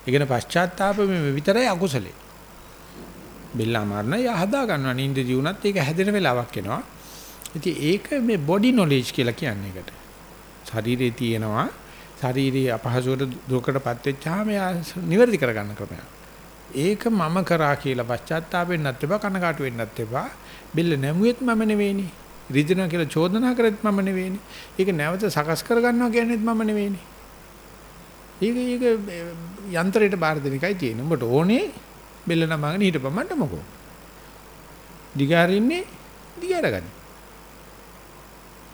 Speaker 1: ඒකන පශ්චාත්තාප මේ විතරයි අකුසලේ. බෙල්ල අමාරන යා හදා ගන්නවා. නින්දදී උනත් ඒක හැදෙන වෙලාවක් එනවා. ඉතින් ඒක මේ බොඩි නොලෙජ් කියලා කියන්නේ ඒකට. ශරීරයේ තියෙනවා ශාරීරික අපහසුවට දුකටපත් වෙච්චාම යා නිවැරදි කරගන්න ක්‍රමයක්. ඒක මම කරා කියලා පශ්චාත්තාප වෙන්නත් එපා කනකාටු වෙන්නත් එපා. බෙල්ල නැමුවෙත් මම නෙවෙයිනේ. රිදෙනවා කියලා චෝදනා කරෙත් මම නෙවෙයිනේ. ඒක නැවත සකස් කරගන්නවා කියන්නේත් මම නෙවෙයිනේ. ඒක ඒක යන්ත්‍රයට බාර දෙන එකයි තියෙන්නේ. උඹට ඕනේ බෙල්ල නමගෙන හිටපන් මන්ට මොකෝ. දිගාරින්නේ දිගාරගන්න.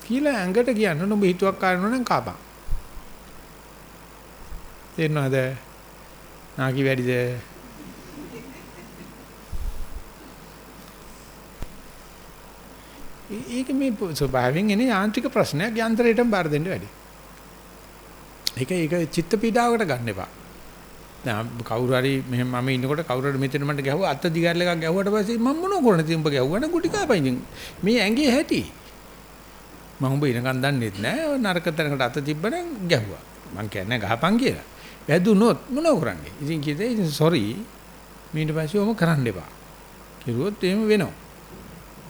Speaker 1: කියලා ඇඟට කියන්න උඹ හිතුවක් කාරණා නම් කාපන්. තේරෙනවද? නාකි වැඩිද? ඒක මේ ස්වභාවයෙන් එන යාන්ත්‍රික ප්‍රශ්නයක් යන්ත්‍රයටම බාර දෙන්න වැඩි. ඒක ඒක චිත්ත පීඩාවකට ගන්න එපා. දැන් කවුරු හරි මෙහෙම මම ඉන්නකොට කවුරු හරි මෙතන මට ගැහුවා අත දිගාරල එකක් ගැහුවට පස්සේ මම මොනව කරන්නේ ඉතින් උඹ ගැහුවා ගුටි කාපයින් මේ ඇඟේ හැටි මම උඹ ඉනකන් දන්නෙත් නෑ. නරක තැනකට අත තිබ්බනම් ගැහුවා. මං කියන්නේ ගහපන් කියලා. වැදුනොත් මොනව කරන්නේ? ඉතින් කිව්වේ ඉතින් සෝරි ඊට පස්සේ ඔම කරන්න එපා. කිරුවොත් එහෙම වෙනවා.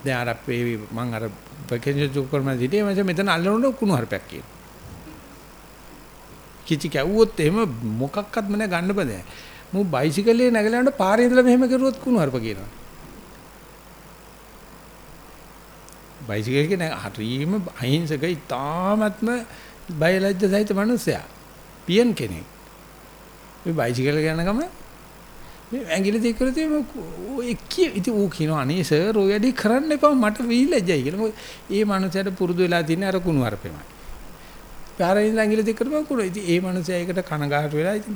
Speaker 1: දැන් අර අපේ මං අර පැකේජ් එක කරම දිදී මම මෙතන අල්ලනකොට කුණු හරපයක් කියන කිචි කැවුවොත් එහෙම මොකක්වත්ම නෑ ගන්න බෑ. මු බයිසිකලේ නැගලා යනකොට පාරේ ඉඳලා මෙහෙම කරුවොත් කුණු හරප කියනවා. බයිසිකල් කියන හරීම අහිංසක ඉතාමත්ම බයලජ්ජ සහිත මිනිසයා. පියන් කෙනෙක්. මේ බයිසිකල් යන ගම මේ ඇඟිලි දෙක කරලා තියෙන ඔය කිය ඉතින් ඌ කියනවා අනේ සර් ඔය වැඩි කරන්න එපා මට වීලජ්ජයි කියලා. මොකද ඒ මනුස්සයාට පුරුදු වෙලා තියෙන අර කුණු වරපෙමයි. පාරින් ඇඟිලි දෙක කරපුවා කුණු. ඉතින් ඒ මනුස්සයා ඒකට කනගාටු වෙලා ඉතින්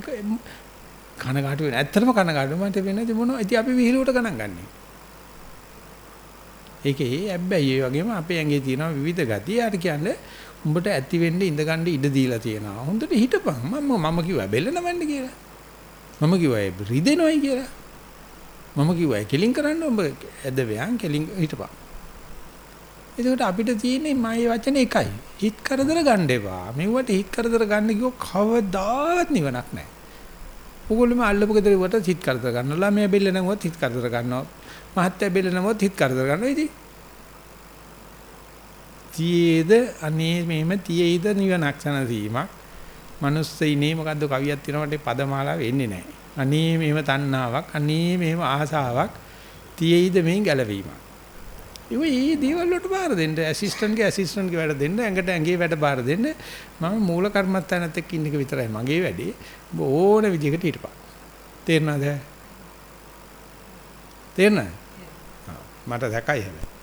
Speaker 1: කනගාටු වෙන. ඇත්තටම කනගාටු මට වෙන්නේ මොනවා? ඉතින් අපි විහිළුවට ගණන් ගන්නනේ. ඒකේ හැබැයි ඒ වගේම අපේ ඇඟේ තියෙන විවිධ ගති. යාට කියන්නේ උඹට ඇති වෙන්න ඉඳ ගන්න ඉඩ දීලා තියෙනවා. හොඳට හිටපන්. මම මම කිව්වා බෙල්ල නමන්න කියලා. මම කිව්වා රිදෙනවයි කියලා. මම කිව්වා කෙලින් කරන්න උඹ ඇද වෑන් කෙලින් හිටපන්. එතකොට අපිට තියෙන්නේ මගේ වචන එකයි. හිත කරදර ගන්න එපා. මෙවට හිත කරදර ගන්න කිව්ව කවදාවත් නිවනක් නැහැ. ඕගොල්ලෝම අල්ලපු ගෙදර වට හිත කරදර ගන්නවා. මේ බෙල්ල නමුවත් හිත කරදර ගන්නවා. මහත්ය බෙල්ල නමුවත් හිත කරදර ගන්නවා. ඉතින් තියේද අනේ මෙහෙම තියේද නිවනක් සනසීමක්. මනුස්සයිනේ මොකද්ද කවියක් තියෙනවට පදමාලාව එන්නේ නැහැ. අනේ මෙහෙම තණ්හාවක්, අනේ මෙහෙම ආසාවක් තියේද මේ ගැලවීමක්. ඒ මේ දේවල් වලට බාර දෙන්න ඇසිස්ටන්ට්ගේ ඇසිස්ටන්ට්ගේ වැඩ දෙන්න ඇඟට ඇඟේ වැඩ බාර දෙන්න මම මූල කර්මත්තානත් එක්ක ඉන්න එක විතරයි මගේ වැඩේ ඔබ ඕන විදිහකට හිටපන් තේරෙනවද තේරෙනවද මට දැකයි හැබැයි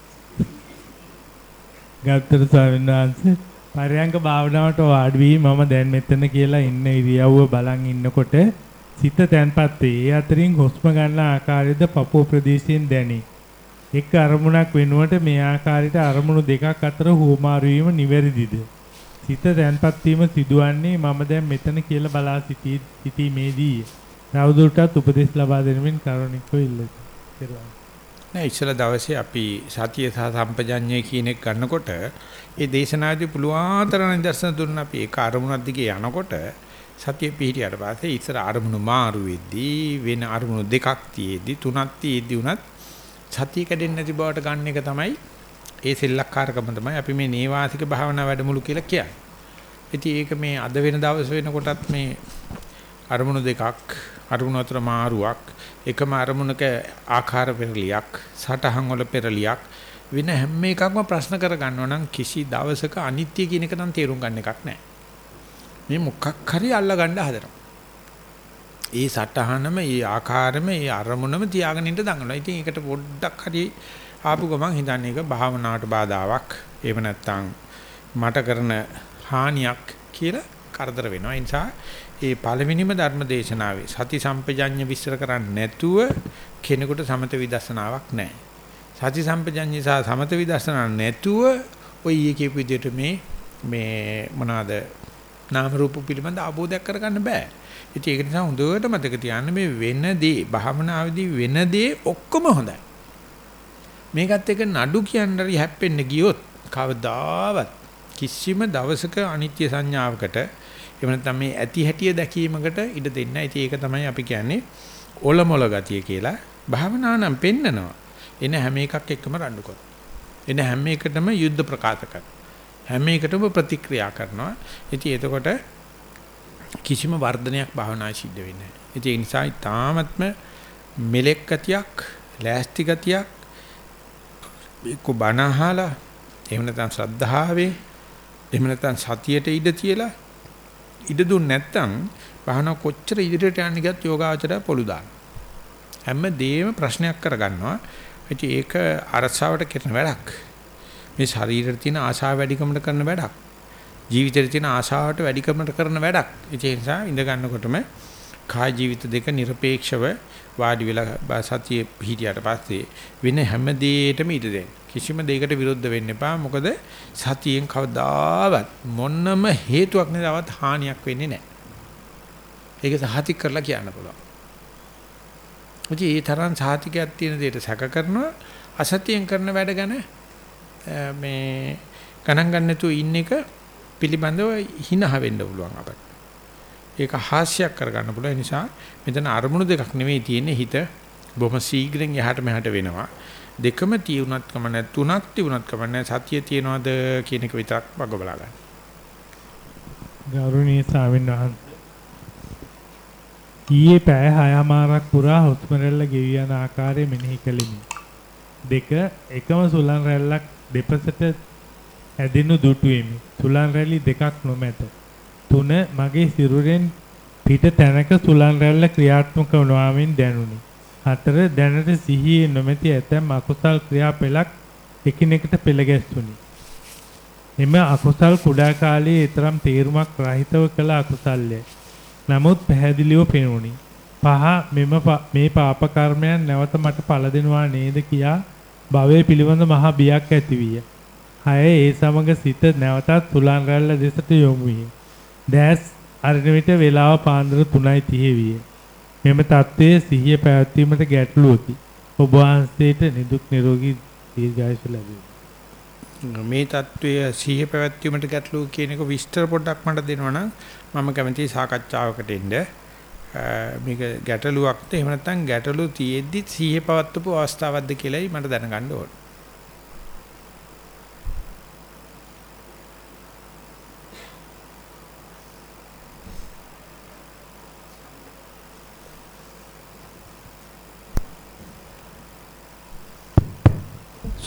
Speaker 2: ගත්තර ස්වාමීන් වහන්සේ පරයන්ක භාවනාවට වාඩි වී මම දැන් මෙතන කියලා ඉන්න ඉරියව්ව බලන් ඉන්නකොට සිත තැන්පත් වේ. ඒ අතරින් හුස්ම ගන්න ආකාරයද පපුව ප්‍රදේශයෙන් දැනේ. එක් අරමුණක් වෙනුවට මේ ආකාරයට අරමුණු දෙකක් අතර හුවමාරු වීම නිවැරදිද? සිත තැන්පත් වීම සිදුවන්නේ මම දැන් මෙතන කියලා බලා සිටී සිටීමේදී. තවදුරටත් උපදෙස් ලබා දෙනමින් කරුණිකව ඉල්ලමි.
Speaker 1: නෑ ඉස්සල දවසේ අපි සතිය සහ සම්පජඤ්ඤය කියන එක ගන්නකොට ඒ දේශනාදී පුළුවන් තරම් නිදර්ශන දුන්න අපි ඒක අරමුණක් දිගේ යනකොට සතිය පිහිටියට පස්සේ ඉස්සර අරමුණු මාරු වෙද්දී වෙන අරමුණු දෙකක් තියේදී තුනක් තියේදී උනත් සතිය කැඩෙන්නේ නැති බවට ගන්න එක තමයි ඒ සෙල්ලක්කාරකම තමයි අපි මේ නේවාසික භාවනා වැඩමුළු කියලා කියන්නේ. ඉතින් ඒක මේ අද වෙන දවස් වෙනකොටත් මේ අරමුණු දෙකක් අරමුණු අතර මාරුවක් එකම අරමුණක ආකාර පෙරලියක් සටහන් වල පෙරලියක් වෙන හැම එකක්ම ප්‍රශ්න කර ගන්නවා නම් කිසි දවසක අනිත්‍ය කියන එක නම් තේරුම් ගන්න එකක් නැහැ. මේ මොකක් හරි අල්ල ගන්න හදනවා. ඒ සටහනම, ඒ ආකාරෙම, ඒ අරමුණම තියාගෙන ඉන්න දඟනවා. ඉතින් ඒකට පොඩ්ඩක් හරි ආපු ගමන් හිතන්නේ ඒක භාවනාවට බාධාවක්. එහෙම නැත්නම් මට කරන හානියක් කියලා කරදර වෙනවා. ඒ නිසා ඒ පළවෙනිම ධර්ම දේශනාවේ සති සම්පජඤ්ඤ විස්තර කරන්නේ නැතුව කෙනෙකුට සමත විදර්ශනාවක් නැහැ. සති සම්පජඤ්ඤ සහ සමත විදර්ශනා නැතුව ඔය ඊයේ කියපු විදිහට මේ මේ මොනවාද නාම රූප පිළිබඳ අවබෝධයක් කරගන්න බෑ. ඉතින් ඒක නිසා හොඳට මතක තියාගන්න මේ වෙන දේ භාවනාවේදී වෙන දේ ඔක්කොම හොඳයි. මේකත් එක නඩු කියන්න හරි හැප්පෙන්න ගියොත් කවදාවත් කිසිම දවසක අනිත්‍ය සංඥාවකට එහෙම නැත්නම් මේ ඇති හැටිය දැකීමකට ඉඩ දෙන්න. ඉතින් ඒක තමයි අපි කියන්නේ ඔලොමොල ගතිය කියලා. භාවනා නම් පෙන්නනවා. එන හැම එකක් එක්කම රණ්ඩු කරනවා. එන හැම එකටම යුද්ධ ප්‍රකාශ කරනවා. හැම එකටම ප්‍රතික්‍රියා කරනවා. ඉතින් එතකොට කිසිම වර්ධනයක් භාවනා සිද්ධ වෙන්නේ නැහැ. ඒ නිසා තාමත්ම මෙලෙක් ගතියක්, ලෑස්ති ගතියක් එක්ක බනහලා එහෙම නැත්නම් ශ්‍රද්ධාවේ එහෙම නැත්නම් සතියට ඉඩ තියලා ඉඩ දුන්නේ නැත්නම් භාවනා කොච්චර ඉදිරියට යන්න ගියත් යෝගාවචරය පොළු දාන. හැමදේම ප්‍රශ්නයක් කරගන්නවා. ඉතින් ඒක අරසාවට කරන වැඩක්. මේ ශරීරයේ තියෙන ආශාව වැඩිකමකට කරන වැඩක්. ජීවිතයේ තියෙන ආශාවට වැඩිකමකට කරන වැඩක්. ඒ නිසා ඉඳ ගන්නකොටම කාය ජීවිත දෙක নিরপেক্ষව වාඩි වෙලා සතියේ පිහිටියට පස්සේ වෙන හැම දෙයකටම ඉඩ දෙන්න. කිසිම දෙයකට විරුද්ධ වෙන්න එපා. මොකද සතියෙන් කවදාවත් මොනම හේතුවක් නැතවත් හානියක් වෙන්නේ නැහැ. ඒක සහතික කරලා කියන්න පුළුවන්. මුචි ඒ තරම් සහතිකයක් තියෙන දෙයට සැක කරනවා අසතියෙන් කරන වැඩ ගැන මේ ගණන් ගන්න නැතුව ඉන්න එක පිළිබඳව හිනහ වෙන්න පුළුවන් අපට. ඒක හාස්‍යයක් කරගන්න පුළුවන්. ඒ නිසා මෙතන අරමුණු දෙකක් නෙවෙයි තියෙන්නේ හිත බොහොම ශීඝ්‍රයෙන් එහාට මෙහාට වෙනවා. දෙකම තියුණත් කම නැ තුනක් තියුණත් කම නැ සතිය තියනවාද කියන එක විතරක් වග බලා ගන්න.
Speaker 2: ගෞරවනීය ස්වාමීන් වහන්සේ ඊයේ පැය 6මාරක් පුරා හුස්ම රැල්ල ගෙවි යන ආකාරය මෙනෙහි කළෙමි. දෙක එකම සුලන් රැල්ලක් දෙපසට ඇදෙනු දුටුවෙමි. සුලන් රැලි දෙකක් නොමැත. තුන මගේ සිරුරෙන් පිට තැනක සුලන් රැල්ල ක්‍රියාත්මක වනවාමින් දැනුනි. හතර දැනට සිහියේ නොමැති ඇතැම් අකුසල් ක්‍රියා පෙළක් එකිනෙකට පෙළ ගැස්සුනි. එම අකුසල් කුඩා කාලයේ ඊතරම් තීරුමක් රහිතව කළ අකුසල්ය. නමුත් පැහැදිලිව පෙනුනි. පහ මෙම මේ පාප කර්මයන් නැවත මට පළ දෙනවා නේද කියා භවයේ පිළිබඳ මහා බියක් ඇති විය. හය ඒ සමග සිත නැවතත් තුලන් රැල්ල දෙසට යොමු විය. දැස් අරින විට වේලාව පාන්දර 3:30 විය. මෙම தત્ත්වයේ සිහිය පැවැත්වීමට ගැටලුවකි. ඔබ වහන්සේට නිදුක් නිරෝගී දීර්ඝායස ලැබේවා.
Speaker 1: මේ தત્ත්වයේ සිහිය පැවැත්වීමට ගැටලුව කියන එක විස්තර පොඩ්ඩක් මට දෙනවනම් මම කැමතියි සාකච්ඡාවකට එන්න. මේක ගැටලුවක්ද එහෙම නැත්නම් ගැටලු තියෙද්දි සිහිය පවත්වපු අවස්ථාවක්ද කියලායි මට දැනගන්න ඕනේ.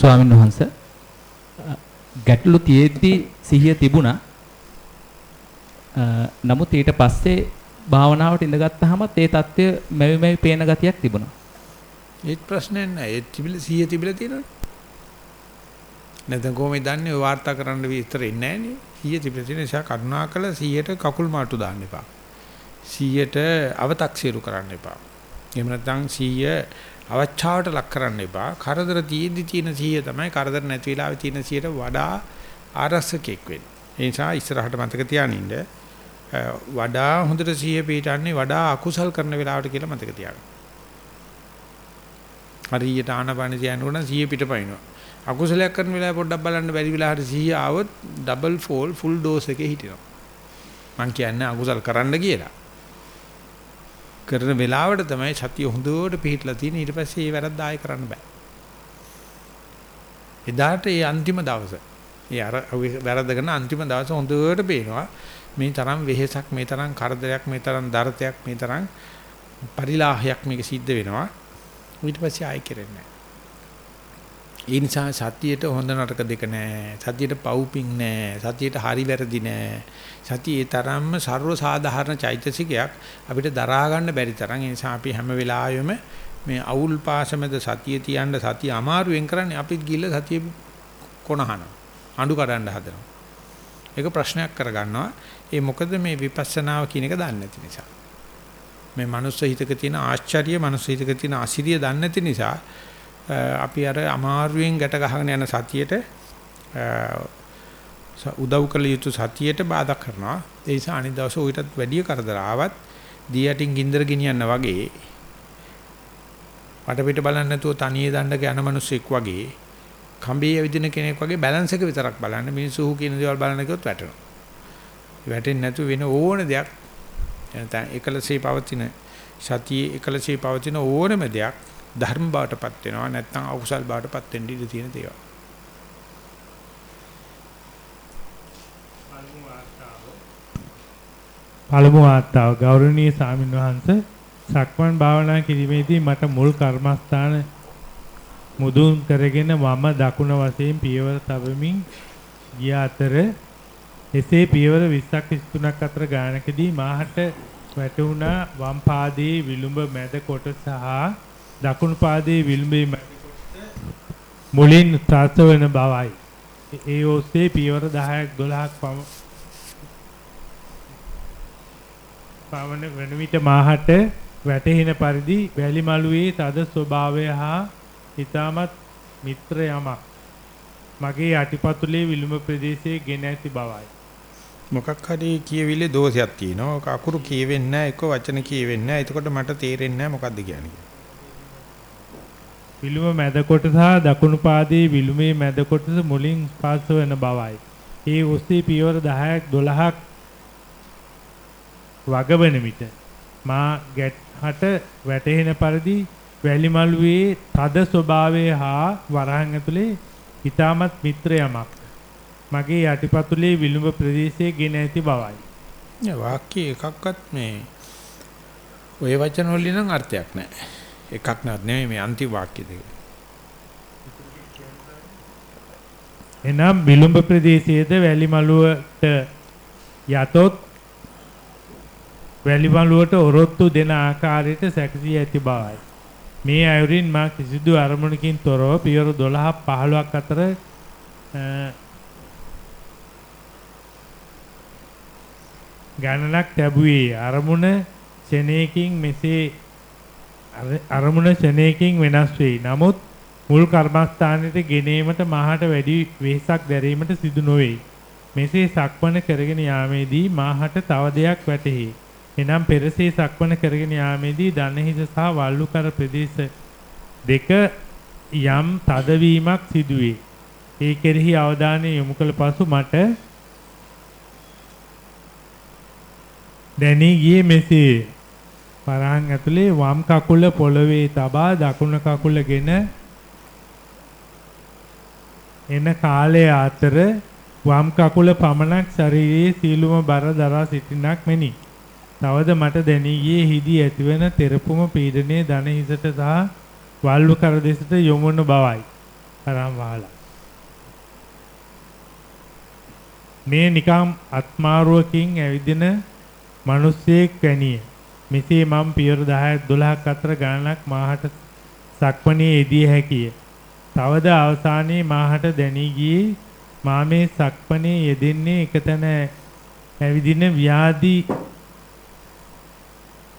Speaker 5: ස්වාමීන් වහන්සේ ගැටලු තියෙද්දි සිහිය තිබුණා. නමුත් ඊට පස්සේ භාවනාවට ඉඳගත්තාම ඒ தත්ත්වය මෙවි මෙවි පේන ගතියක් තිබුණා.
Speaker 1: ඒත් ප්‍රශ්නයක් නැහැ. ඒ තිබිලා සිහිය තිබිලා තියෙනවනේ. නැත්නම් කොහොමද දන්නේ ඔය වාර්තා කරන්න විතර ඉන්නේ නැහනේ. සිහිය තිබිලා තියෙන නිසා කරුණාකර සිහියට කකුල් මාට්ටු දාන්න එපා. සිහියට අව탁සීරු කරන්න එපා. එහෙම නැත්නම් සිහිය අවචාවට ලක් කරන්න එපා. කරදර තියෙද්දි තියෙන සිහිය තමයි කරදර නැති වෙලාවේ තියෙන සිහියට වඩා ආරස්සකෙක් වෙන්නේ. ඒ නිසා ඉස්සරහට මතක තියානින්න වඩා හොඳට සිහිය පිටන්නේ වඩා අකුසල් කරන වෙලාවට කියලා මතක තියාගන්න. හරියට ආනපාන තියනකොට සිහිය පිටපයින්නවා. අකුසලයක් කරන වෙලාව පොඩ්ඩක් බලන්න බැරි වෙලාවට සිහිය ආවොත් ඩබල් ෆෝල් ෆුල් ඩෝස් එකේ හිටිනවා. මං කියන්නේ අකුසල් කරන්න කියලා. කරන වෙලාවට තමයි සතිය හොඳට පිහිටලා තියෙන ඊට පස්සේ ඒ වැරද්ද ආයෙ කරන්න බෑ. එදාට ඒ අන්තිම දවස. ඒ අර වැරද්ද කරන අන්තිම දවස හොඳට පේනවා මේ තරම් වෙහෙසක් මේ තරම් කරදරයක් මේ තරම් දරතයක් මේ තරම් පරිලාහයක් මේක සිද්ධ වෙනවා. ඊට පස්සේ ආයෙ කරන්නේ ඒ නිසා සතියේට හොඳ නරක දෙක නැහැ. සතියේට පව්පින් නැහැ. සතියේට හරි වැරදි නැහැ. සතියේ තරම්ම ਸਰව සාධාරණ චෛතසිකයක් අපිට දරා ගන්න බැරි තරම් ඒ නිසා අපි හැම වෙලාවෙම මේ අවුල් පාසමෙද සතිය තියන්න සතිය අමාරුවෙන් කරන්නේ අපිත් ගිල්ල සතිය කොනහන අඬු කඩන්න හදනවා. ඒක ප්‍රශ්නයක් කරගන්නවා. ඒ මොකද මේ විපස්සනාව කියන එක දන්නේ නැති නිසා. මේ මනුස්ස හිතක තියෙන ආශ්චර්ය මනුස්ස හිතක තියෙන අසිරිය දන්නේ නැති නිසා අපි අර අමාරුවෙන් ගැට ගහගෙන යන සතියේට උදව් කළ යුතු සතියට බාධා කරනවා. ඒ නිසා අනිත් දවසේ ඌටත් වැඩි කරදර ආවත් දී යටින් ගින්දර ගෙනියන්න වගේ වටපිට බලන්නේ නැතුව තනියේ දණ්ඩක යන මිනිස්සෙක් වගේ කම්බියේ ඇවිදින කෙනෙක් වගේ බැලන්ස් එක විතරක් බලන්න මිනිස්සු කියන දේවල් බලන්න කිව්වොත් වැටෙනවා. වැටෙන්නේ නැතුව වෙන ඕන දෙයක් නැත්නම් එකලසේ පවතින සතියේ එකලසේ පවතින ඕනම දෙයක් ධර්ම බවටපත් වෙනවා නැත්නම් අකුසල් බවටපත් වෙන්න ඉඩ තියෙන දේවල්.
Speaker 2: පළමු වාර්තාව ගෞරවනීය සාමින් වහන්සේ සක්මන් භාවනා කිරීමේදී මට මුල් කර්මස්ථාන මුදුන් කරගෙන වම දකුණ වශයෙන් පියවර තබමින් ගිය අතර එසේ පියවර 20ක් 23ක් අතර ගානකදී මාහට වැටුණා වම් පාදයේ විලුඹ මැද කොටස සහ දකුණු පාදයේ විලුඹේ මැද කොටස මුලින් ත්‍රාස වෙන බවයි. ඒ ඔස්සේ පියවර 10ක් 12ක් පමණ වන විට මාහට වැටෙන පරිදි වැලි මළුවේ තද ස්වභාවය හා ඊටමත් මිත්‍ර යමක් මගේ යටිපතුලේ විලුඹ ප්‍රදේශයේ ගෙන ඇති බවයි.
Speaker 1: මොකක් හරි කියවිලේ දෝෂයක් තියෙනවා. ඔක අකුරු කියවෙන්නේ නැහැ, එක වචන කියවෙන්නේ නැහැ. එතකොට මට තේරෙන්නේ නැහැ මොකද්ද කියන්නේ.
Speaker 2: විලුඹ මැද කොටස හා දකුණු පාදයේ විලුඹේ මැද කොටස මුලින් ස්පර්ශ වෙන බවයි. ඒ ඔස්සේ පියවර 10ක් 12ක් වගවන විට මා ගැටහට වැටෙන පරිදි වැලි මළුවේ තද ස්වභාවය හා වරහන් ඇතුලේ ඊටමත් මිත්‍ර යමක් මගේ යටිපතුලේ විලුඹ ප්‍රදේශයේ ගෙන ඇති බවයි.
Speaker 1: නෑ වාක්‍ය එකක්වත් මේ ওই වචන වලින් නම් අර්ථයක් නැහැ. එකක් නත් නෙමෙයි මේ අන්තිම වාක්‍ය දෙක.
Speaker 2: එනම් විලුඹ ප්‍රදේශයේද වැලි මළුවට යතොත් වැලි මළුවට ඔරොත්තු දෙන ආකාරයට සැකසී ඇති බවයි. මේ අයුරින් මා කිසිදු අරමුණකින් තොරව පියවර 12 15ක් අතර අ, ගණනක් ලැබුවේ අරමුණ ක්ෂණයකින් මෙසේ අර- අරමුණ ක්ෂණයකින් වෙනස් වෙයි. නමුත් මුල් කර්මස්ථානයට ගෙනීමට මාහට වැඩි වෙහසක් දැරීමට සිදු නොවේ. මෙසේ සක්මන කරගෙන යාමේදී මාහට තව දෙයක් වැටහි. එනම් පෙරසේ සක්මන කරගෙන යාමේදී දණහිස සහ වල්ලුකර ප්‍රදේශ දෙක යම් තදවීමක් සිදුවේ. ඒ කෙරෙහි අවධානය යොමු කළ පසු මට දැනී ගියේ මෙසේ වරහන් ඇතුලේ වම් කකුල පොළවේ තබා දකුණු කකුලගෙන එන කාලය අතර වම් කකුල පමණක් ශරීරයේ සීලුම බර දරා සිටිනක් මෙනි. තවද මට දැනී ගියේ හිදී ඇතිවන තෙරපුම පීඩනයේ දන හිසට සහ වල්ව කර දෙසට යොමු වන බවයි. අරන් වහලා. මේ නිකම් අත්මාරුවකින් ඇවිදින මිනිස්සෙක් වැනිය. මෙසේ මම පියවර 10ක් 12ක් අතර ගණනක් මාහට සක්මණේ යෙදිය හැකිය. තවද අවසානයේ මාහට දැනී ගියේ මා මේ සක්මණේ යෙදෙන්නේ එකතැන ඇවිදින ව්‍යාධි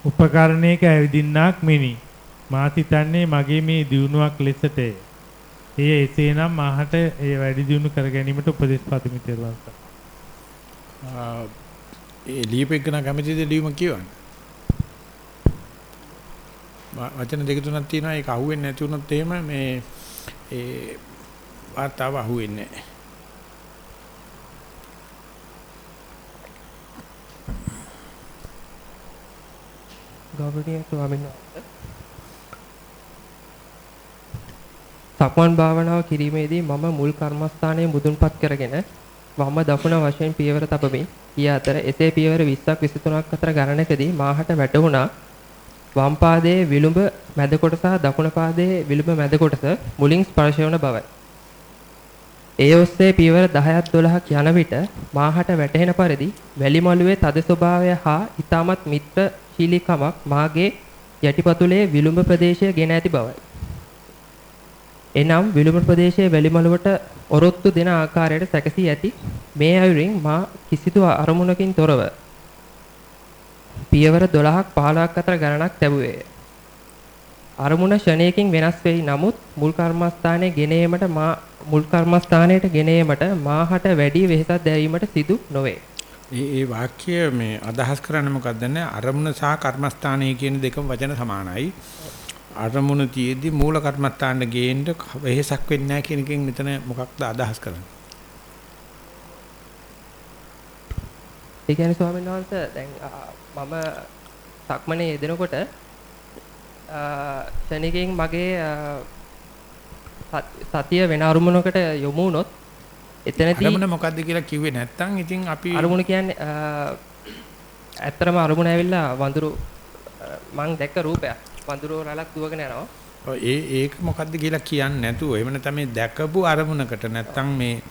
Speaker 2: උපකරණයක ඇවිදින්නක් මෙනි. මා සිතන්නේ මගේ මේ දියුණුවක් ලෙසටය. එය එසේනම් මාහට එය වැඩි දියුණු කර ගැනීමට උපදෙස් පතමි තෙරුවන් සරණයි.
Speaker 1: ආ, ඒ ලියපෙකන කැමතිද ලියුම කියවන්න. ව- වචන දෙක තුනක් තියෙනවා. ඒක අහුවෙන්නේ නැති වුණොත් එහෙම මේ ඒ වාතාව අහුවෙන්නේ නැහැ.
Speaker 6: ගෞරවනීය ස්වාමීන් වහන්සේ. සක්මන් භාවනාව කිරීමේදී මම මුල් කර්මස්ථානයේ මුදුන්පත් කරගෙන වම දකුණ වශයෙන් පියවර තබමින් ගිය අතර එසේ පියවර 20ක් 23ක් අතර ගණනකදී මාහට වැටහුණා වම් පාදයේ විලුඹ මැද කොටස සහ දකුණ පාදයේ විලුඹ මැද කොටස මුලින් ස්පර්ශ වන බවයි. ඒ ඔස්සේ පියවර 10ක් 12ක් යන විට මාහට වැටහෙන පරිදි වැලි මළුවේ තද ස්වභාවය හා ඊටමත් මිත්‍රශීලීකමක් මාගේ යටිපතුලේ විලුඹ ප්‍රදේශය ගෙන ඇති බවයි. එනම් විලුඹ ප්‍රදේශයේ වැලි මළුවට ඔරොත්තු දෙන ආකාරයට සැකසී ඇති මේ අයුරින් මා කිසිදු අරමුණකින් තොරව පියවර 12ක් 15ක් අතර ගණනක් ලැබුවේය. අරමුණ ෂණයකින් වෙනස් වෙයි නමුත් මුල් කර්මස්ථානයේ ගෙනීමට මා මුල් කර්මස්ථානයට ගෙනීමට මාහට වැඩි වෙහෙසක් දැරීමට සිදු නොවේ.
Speaker 1: ඒ ඒ වාක්‍ය මේ අදහස් කරන්නේ මොකක්ද නේ අරමුණ සහ කර්මස්ථානය කියන දෙකම වචන සමානයි. අරමුණ තියේදී මූල කර්මස්ථානට ගේන්න වෙහෙසක් වෙන්නේ නැහැ කියන එකෙන් මෙතන මොකක්ද අදහස් කරන්නේ?
Speaker 6: ඒ කියන්නේ ස්වාමීන් වහන්සේ දැන් මම සක්මනේ යෙදෙනකොට ක්ෂණිකයෙන් මගේ සතිය වෙන අරමුණකට යොමු වුණොත් එතනදී
Speaker 1: අරමුණ මොකද්ද කියලා කිව්වේ නැත්නම් ඉතින් අපි
Speaker 6: අරමුණ කියන්නේ ආ, ඇත්තරම අරමුණ ඇවිල්ලා වඳුරු මං දැක්ක රූපයක්. වඳුරු රැලක් දුවගෙන යනවා.
Speaker 1: ඒ ඒක මොකද්ද කියලා කියන්නේ නැතුව එහෙම නැත්නම් මේ දැකපු අරමුණකට නැත්නම් මේ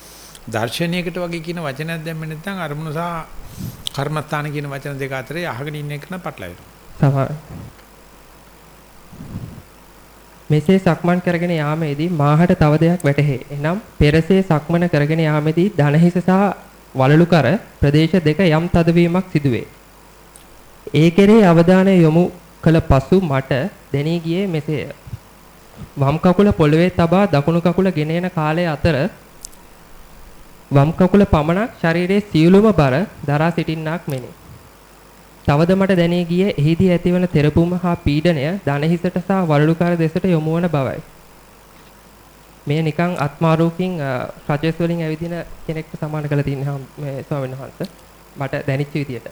Speaker 1: දර්ශනයකට වගේ කියන වචනයක් දැම්මේ නැත්නම් අරමුණ සහ කර්මස්ථාන කියන වචන දෙක අතරේ අහගෙන ඉන්න එක නම් පටලැවෙනවා.
Speaker 6: තමයි. මෙසේ සක්මන් කරගෙන යාමේදී මාහට තව දෙයක් වැටහේ. එනම් පෙරසේ සක්මන කරගෙන යාමේදී ධනහිස සහ වලලු කර ප්‍රදේශ දෙක යම් තදවීමක් සිදුවේ. ඒ කෙරෙහි අවධානය යොමු කළ පසු මට දැනී ගියේ මෙසේය. වම් කකුල පොළවේ තබා දකුණු කකුල ගෙන එන කාලය අතර වම් කකුල පමණක් ශරීරයේ සියලුම බර දරා සිටින්නක් මෙනි. තවද මට දැනී ගියේ එහිදී ඇතිවන තෙරපුම හා පීඩනය දනහිසට සහ වලලුකාර දෙසට යොමු වන බවයි. මේ නිකන් ආත්මාරෝකින් රජස් වලින් ඇවිදින කෙනෙක්ට සමාන කරලා තින්නේ මේ ස්වාමීන් වහන්සේ. මට දැනෙච්ච විදියට.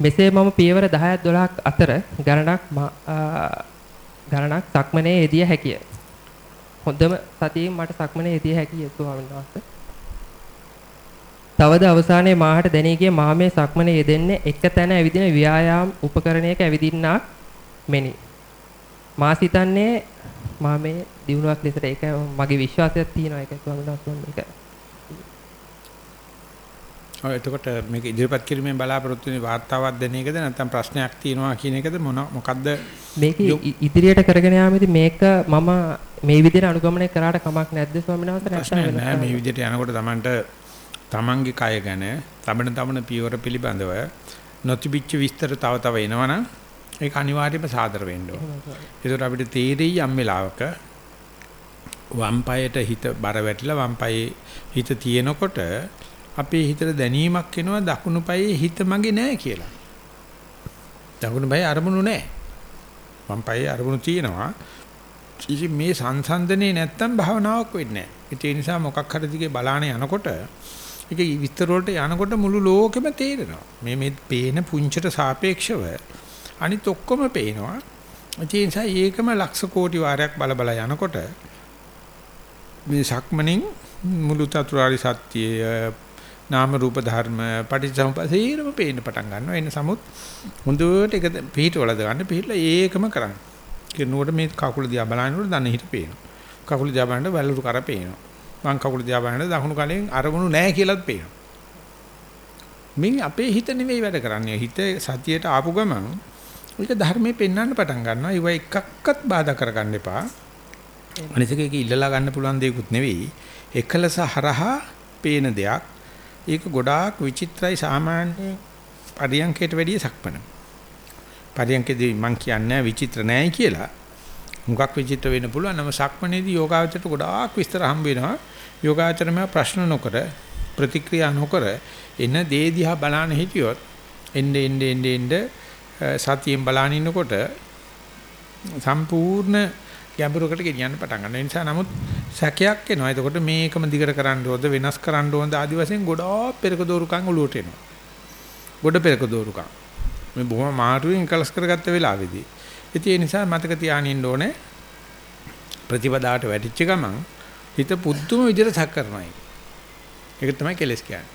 Speaker 6: මෙසේ මම පියවර 10ක් 12ක් අතර ගණනක් මා- ආ, ගණනක් සක්මනේ යෙදිය හැකිය. හොඳම සතියෙන් මට සක්මනේ යෙදිය හැකිය ස්වාමීන් වහන්සේ. තවද අවසානයේ මාහට දැනී ගිය මා මේ සක්මනේ යෙදෙන්නේ එක තැන ඇවිදින ව්‍යායාම් උපකරණයක ඇවිදින්නක් මෙනි. මා සිතන්නේ මා මේ දිනුවක් ලෙසට ඒක මගේ විශ්වාසයක් තියෙනවා ඒක ස්වාමීන් වහන්සේ ඒක
Speaker 1: ඔය එතකොට මේක ඉදිරිපත් කිරීමෙන් බලාපොරොත්තු වෙන වාර්තාවක් දෙන එකද නැත්නම් ප්‍රශ්නයක් තියෙනවා කියන එකද මොන මොකද්ද?
Speaker 6: මේක ඉදිරියට කරගෙන යාමේදී මේක මම මේ විදිහට අනුගමනය කරාට කමක් නැද්ද ස්වාමීන් වහන්සේ?
Speaker 1: ප්‍රශ්නයක් නෑ මේ විදිහට යනකොට Tamanට Tamanගේ කය ගැන තමන තමන පියවර පිළිබඳව නොතිබිච්ච විස්තර තව තව එනවනම් ඒක අනිවාර්යයෙන්ම සාදර වෙන්න ඕන. ඒකට අපිට තේරෙයි යම් වෙලාවක වම් පායට හිත බර වැටිලා වම් පායේ හිත තියෙනකොට අපේ හිතට දැනීමක් එනවා දකුණු පායේ හිත මගේ නෑ කියලා. දකුණු පායේ අරමුණු නෑ. වම් පායේ අරමුණු තියෙනවා. ඉතින් මේ සංසන්දනේ නැත්තම් භාවනාවක් වෙන්නේ නෑ. ඒ නිසා මොකක් හරි දිගේ බලාන යනකොට ඒක විස්තර වලට යනකොට මුළු ලෝකෙම තේරෙනවා. මේ මේ පේන පුංචට සාපේක්ෂව අනිත් ඔක්කොම පේනවා. ඒ නිසා ඒකම ලක්ෂ කෝටි වාරයක් බල බල යනකොට මේ සක්මණෙන් මුළු චතුරාර්ය සත්‍යය නාම රූප ධර්ම පටිච්චසමුප්පාදේරම පේන්න පටන් ගන්නවා. එන්න සමුත් හොඳට ඒක පිළිහිටවල දාන්න පිළිහිලා ඒකම කරන්න. කියනකොට මේ කකුල දිහා බලනකොට දන හිට පේනවා. කකුල දිහා බලනකොට වැලුරු කර පේනවා. වම් කකුල දිහා බලනකොට දකුණු කලෙන් අරමුණු නැහැ කියලාත් පේනවා. මින් අපේ හිත නෙවෙයි වැඩ කරන්නේ. හිත සතියට ආපු ගමන් ඒක ධර්මයේ පෙන්වන්න පටන් ගන්නවා. ඒව එකක්වත් බාධා කරගන්න එපා. අනිත් එක ඉල්ලලා ගන්න පුළුවන් දෙයක්වත් නෙවෙයි. එකලස හරහා පේන දෙයක්. ඒක ගොඩාක් විචිත්‍රයි සාමාන්‍ය පරියන්කයට වැඩිය සක්පන. පරියන්කේදී මම කියන්නේ විචිත්‍ර නෑයි කියලා. මුගක් විචිත්‍ර වෙන්න පුළුවන්. නම සක්මනේදී යෝගාවචරයට ගොඩාක් විස්තර හම්බ වෙනවා. යෝගාචරම ප්‍රශ්න නොකර ප්‍රතික්‍රියා නොකර එන දේ දිහා බලන හිටියොත් එnde ende ende ende සතියෙන් බලන ඉන්නකොට සම්පූර්ණ ගැඹුරකට ගෙනියන්න පටන් ගන්නවා. ඒ නිසා නමුත් සැකයක් එනවා. එතකොට මේකම දිගට කරන්න ඕනද වෙනස් කරන්න ඕනද ආදි වශයෙන් ගොඩාක් පෙරක දෝරුකම් ඔලුවට එනවා. ගොඩ පෙරක දෝරුකම්. මේ බොහොම මාරුවෙන් කලස් කරගත්ත වෙලාවේදී. ඉතින් ඒ නිසා මතක තියාගෙන ඉන්න ඕනේ ප්‍රතිපදාවට වැටිච්ච ගමන් හිත පුදුම විදිහට සැක කරනවා. ඒක තමයි කෙලස් කියන්නේ.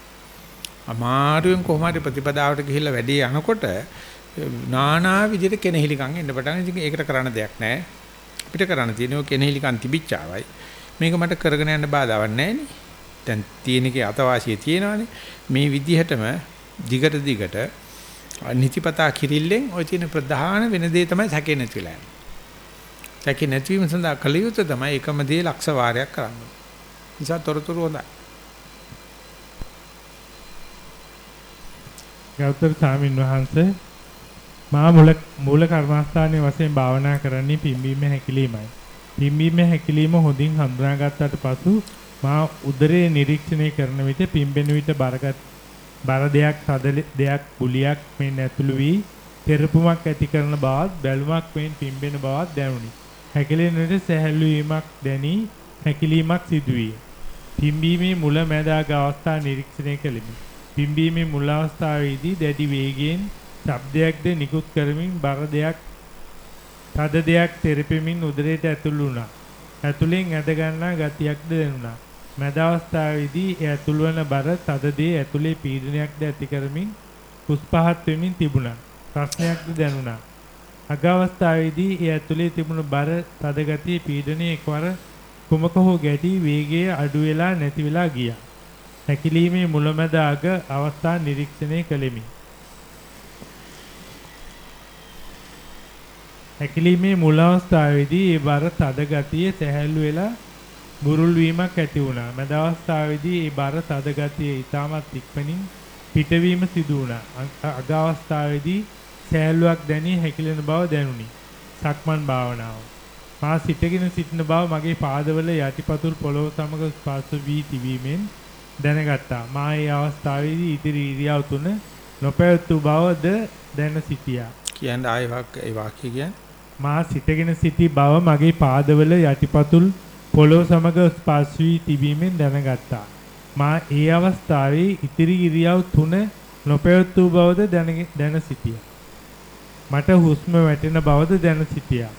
Speaker 1: අමාරුවෙන් කොහොම හරි ප්‍රතිපදාවට ගිහිල්ලා වැඩි යනකොට නානා විදිහට කෙනෙහිලිකම් එන්න පටන් ඉතින් ඒකට කරන්න දෙයක් නැහැ. අපිට කරන්න තියෙන්නේ කෙනෙහිලිකම් තිබිච්චාවයි. මේක මට කරගෙන යන්න බාධාවක් නැහැ නේ. දැන් තියෙනකේ අතවාසිය තියෙනවානේ. මේ විදිහටම දිගට දිගට නිතිපතා කිරිල්ලෙන් ওই තියෙන ප්‍රධාන වෙන දේ තමයි සැකේ නැති වෙලා යන්නේ. සැකේ නැතිවීම සඳහා කල යුත්තේ තමයි එකම දේ ලක්ෂ වාරයක් කරන්න. නිසා තොරතුරු හොඳයි.
Speaker 2: ගෞතම ස්වාමීන් වහන්සේ මා මුල මූල කර්මස්ථානයේ වශයෙන් භාවනා කරන්නේ පිම්බීම හැකිලීමයි. පිම්බීම හැකිලීම හොඳින් හඳුනාගත්තට පසු මා උදරයේ නිරීක්ෂණය කරන විට පිම්බෙන විට බරගත් බර දෙයක් සද දෙයක් පුලියක් මෙන් ඇතුළු වී පෙරපුමක් ඇති කරන බවත් බැලුමක් මෙන් පිම්බෙන බවත් දැනුනි. හැකිලෙන විට සැහැල්ලු වීමක් දැනි හැකිලීමක් සිදුවිය. පිම්බීමේ මුල මැද අග අවස්ථා නිරීක්ෂණය කළෙමි. පිම්බීමේ මුල් අවස්ථාවේදී දැඩි වේගයෙන් ශබ්දයක්ද නිකුත් කරමින් බර දෙයක් තද දෙයක් තෙරපෙමින් උදරයට ඇතුළු වුණා. ඇතුලෙන් ඇද ගන්නා ගතියක්ද දැනුණා. මැද අවස්ථාවේදී ඒ ඇතුළු වන බර තද දේ ඇතුලේ පීඩනයක්ද ඇති කරමින් කුස් පහත් වෙමින් තිබුණා. ප්‍රශ්නයක්ද දැනුණා. අග අවස්ථාවේදී ඒ ඇතුලේ තිබුණු බර තද ගතිය පීඩනයේ එකවර කුමක හෝ ගැටි වේගය අඩු වෙලා නැති වෙලා ගියා. හැකිලීමේ මුලමැද අග අවස්ථා නිරීක්ෂණය කළෙමි. හැකිලීමේ මුල අවස්ථාවේදී ඒ බර තද ගතිය සැහැල්ලු වෙලා බුරුල් වීමක් ඇති වුණා. මැද අවස්ථාවේදී ඒ බර තද ගතිය ඊටමත් ඉක්මනින් පිටවීම සිදු වුණා. අග අවස්ථාවේදී සැහැල්ලුවක් දැනී හැකිලෙන බව දැනුනි. සක්මන් භාවනාව. මා සිටගෙන සිටින බව මගේ පාදවල යටිපතුල් පොළොව සමග ස්පර්ශ වී තිබීමෙන් දැනගත්තා. මා ඒ අවස්ථාවේදී ඉදිරි ඉරියව් තුන නොපැවතු බවද දැන සිටියා.
Speaker 1: කියන්නේ ආයෙ ඒ වාක්‍ය කියන්නේ
Speaker 2: මා සිටගෙන සිටි බව මගේ පාදවල යටිපතුල් පොළොව සමග ස්පර්ශ වී තිබීමෙන් දැනගත්තා. මා ඒ අවස්ථාවේ ඉතිරි ඉරියව් තුන නොපැවතු බවද දැන සිටියා. මට හුස්ම වැටෙන බවද දැන සිටියා.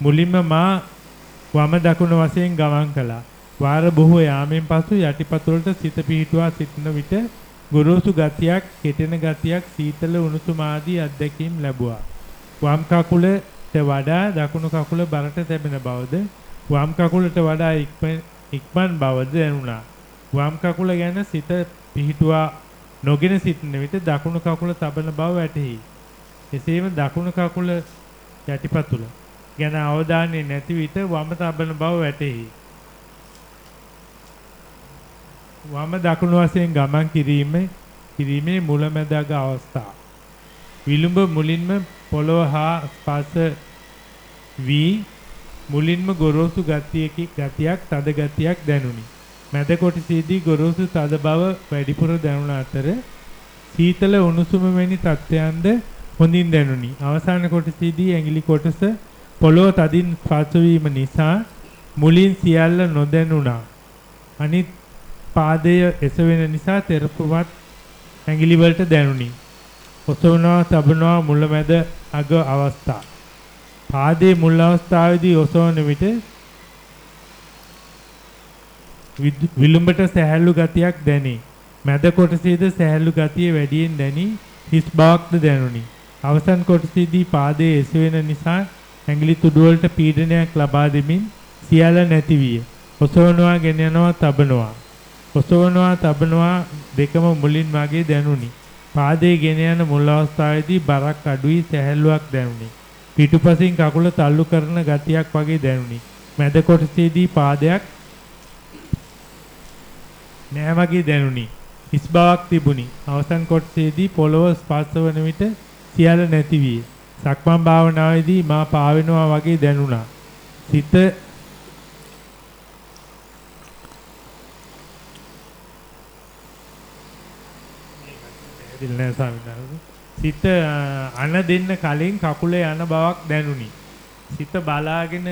Speaker 2: මුලින්ම මා වම දකුණ වශයෙන් ගමන් කළා. වාර බොහෝ යාමෙන් පසු යටිපතුලට සිත පිහිටුවා සිටින විට ගොරෝසු ගතියක්, කෙටෙන ගතියක්, සීතල උණුසුම ආදී අත්දැකීම් ලැබුවා. වම් කකුලට වඩා දකුණු කකුල බරට තැබෙන බවද වම් කකුලට වඩා ඉක්මන් ඉක්මන් බවද දැනුණා. වම් කකුල ගැන සිත පිහිටුවා නොගෙන සිටින විට දකුණු කකුල තබන බව වැටහි. එසේම දකුණු කකුල යටිපතුල ගැන අවධානය නැති විට වම තබන බව වැටහි. වම දකුණු වශයෙන් ගමන් කිරීමේ කිරීමේ මුලැමැදාග අවස්ථා. විලුඹ මුලින්ම පොළව හා ස්පර්ශ වී මුලින්ම ගොරෝසු ගතියකි ගතියක් තද ගතියක් දැනුනි. මැද කොටසේදී ගොරෝසු තද බව වැඩිපුර දැනුණ අතර සීතල උණුසුම වැනි තත්ත්වයන්ද හොඳින් දැනුනි. අවසාන කොටසේදී ඇඟිලි කොටස පොළොව තදින් ස්පර්ශ වීම නිසා මුලින් සියල්ල නොදැනුණා. අනිත් පාදය එසවෙන නිසා තෙරපුවත් ඇඟිලි වලට දැනුනි. ඔසවනවා තබනවා මුලමැද අග අවස්ථා. පාදයේ මුල් අවස්ථාවේදී ඔසවන විට විදු- විලුඹට සැහැල්ලු ගතියක් දැනේ. මැද කොටසේද සැහැල්ලු ගතිය වැඩියෙන් දැනි හිස් බවක්ද දැනුනි. අවසන් කොටසේදී පාදයේ එසවෙන නිසා ඇඟිලි තුඩු වලට පීඩනයක් ලබා දෙමින් සියල්ල නැති විය. ඔසවනවා ගෙන යනවා තබනවා. ඔසවනවා තබනවා දෙකම මුලින් වගේ දැනුනි. පාදයේ ගෙන යන මුල් අවස්ථාවේදී බරක් අඩුයි සැහැල්ලුවක් දැනුනි. පිටුපසින් කකුල තල්ලු කරන ගතියක් වගේ දැනුනි. මැද කොටසේදී පාදයක් නෑ වගේ දැනුනි. හිස් බවක් තිබුණි. අවසන් කොටසේදී පොළව ස්පර්ශ වන විට සියල්ල නැති විය. සක්මන් භාවනාවේදී මා පාවෙනවා වගේ දැනුණා. සිත පැහැදිලි නෑ ස්වාමීන් වහන්සේ. සිත අ, අන දෙන්න කලින් කකුලේ යන බවක් දැනුනි. සිත බලාගෙන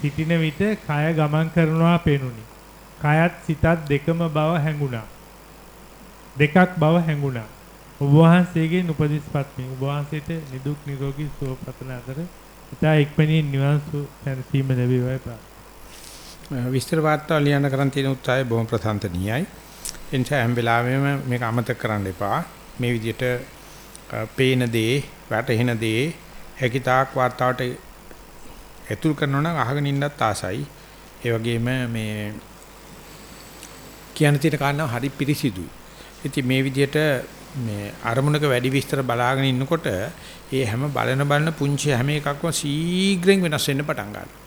Speaker 2: සිටින විට කය ගමන් කරනවා පෙනුනි. කයත් සිතත් දෙකම බව හැඟුණා. දෙකක් බව හැඟුණා. ඔබ වහන්සේගෙන් උපදෙස් පත්මි. ඔබ වහන්සේට නිදුක් නිරෝගී සුව පතන අතර ඉතා ඉක්මනින් නිවන් සුව සැනසීම ලැබේවායි ප්‍රාර්ථනා.
Speaker 1: විස්තර වාර්තා ලියන්න කරන් තියෙන උත්සාහය බොහොම ප්‍රසන්නණීයයි. එනිසා හැම වෙලාවෙම මේක අමතක කරන්න එපා. මේ විදිහට අ, පේන දේ, වැටහෙන දේ හැකිතාක් වාර්තාවට ඇතුල් කරනවා නම් අහගෙන ඉන්නත් ආසයි. ඒ වගේම මේ කියන්න තියෙන කාරණා හරි පිරිසිදුයි. ඉතින් මේ විදිහට මේ අරමුණක වැඩි විස්තර බලාගෙන ඉන්නකොට ඒ හැම බලන බලන පුංචි හැම එකක්ම ශීඝ්‍රයෙන් වෙනස් වෙන්න පටන් ගන්නවා.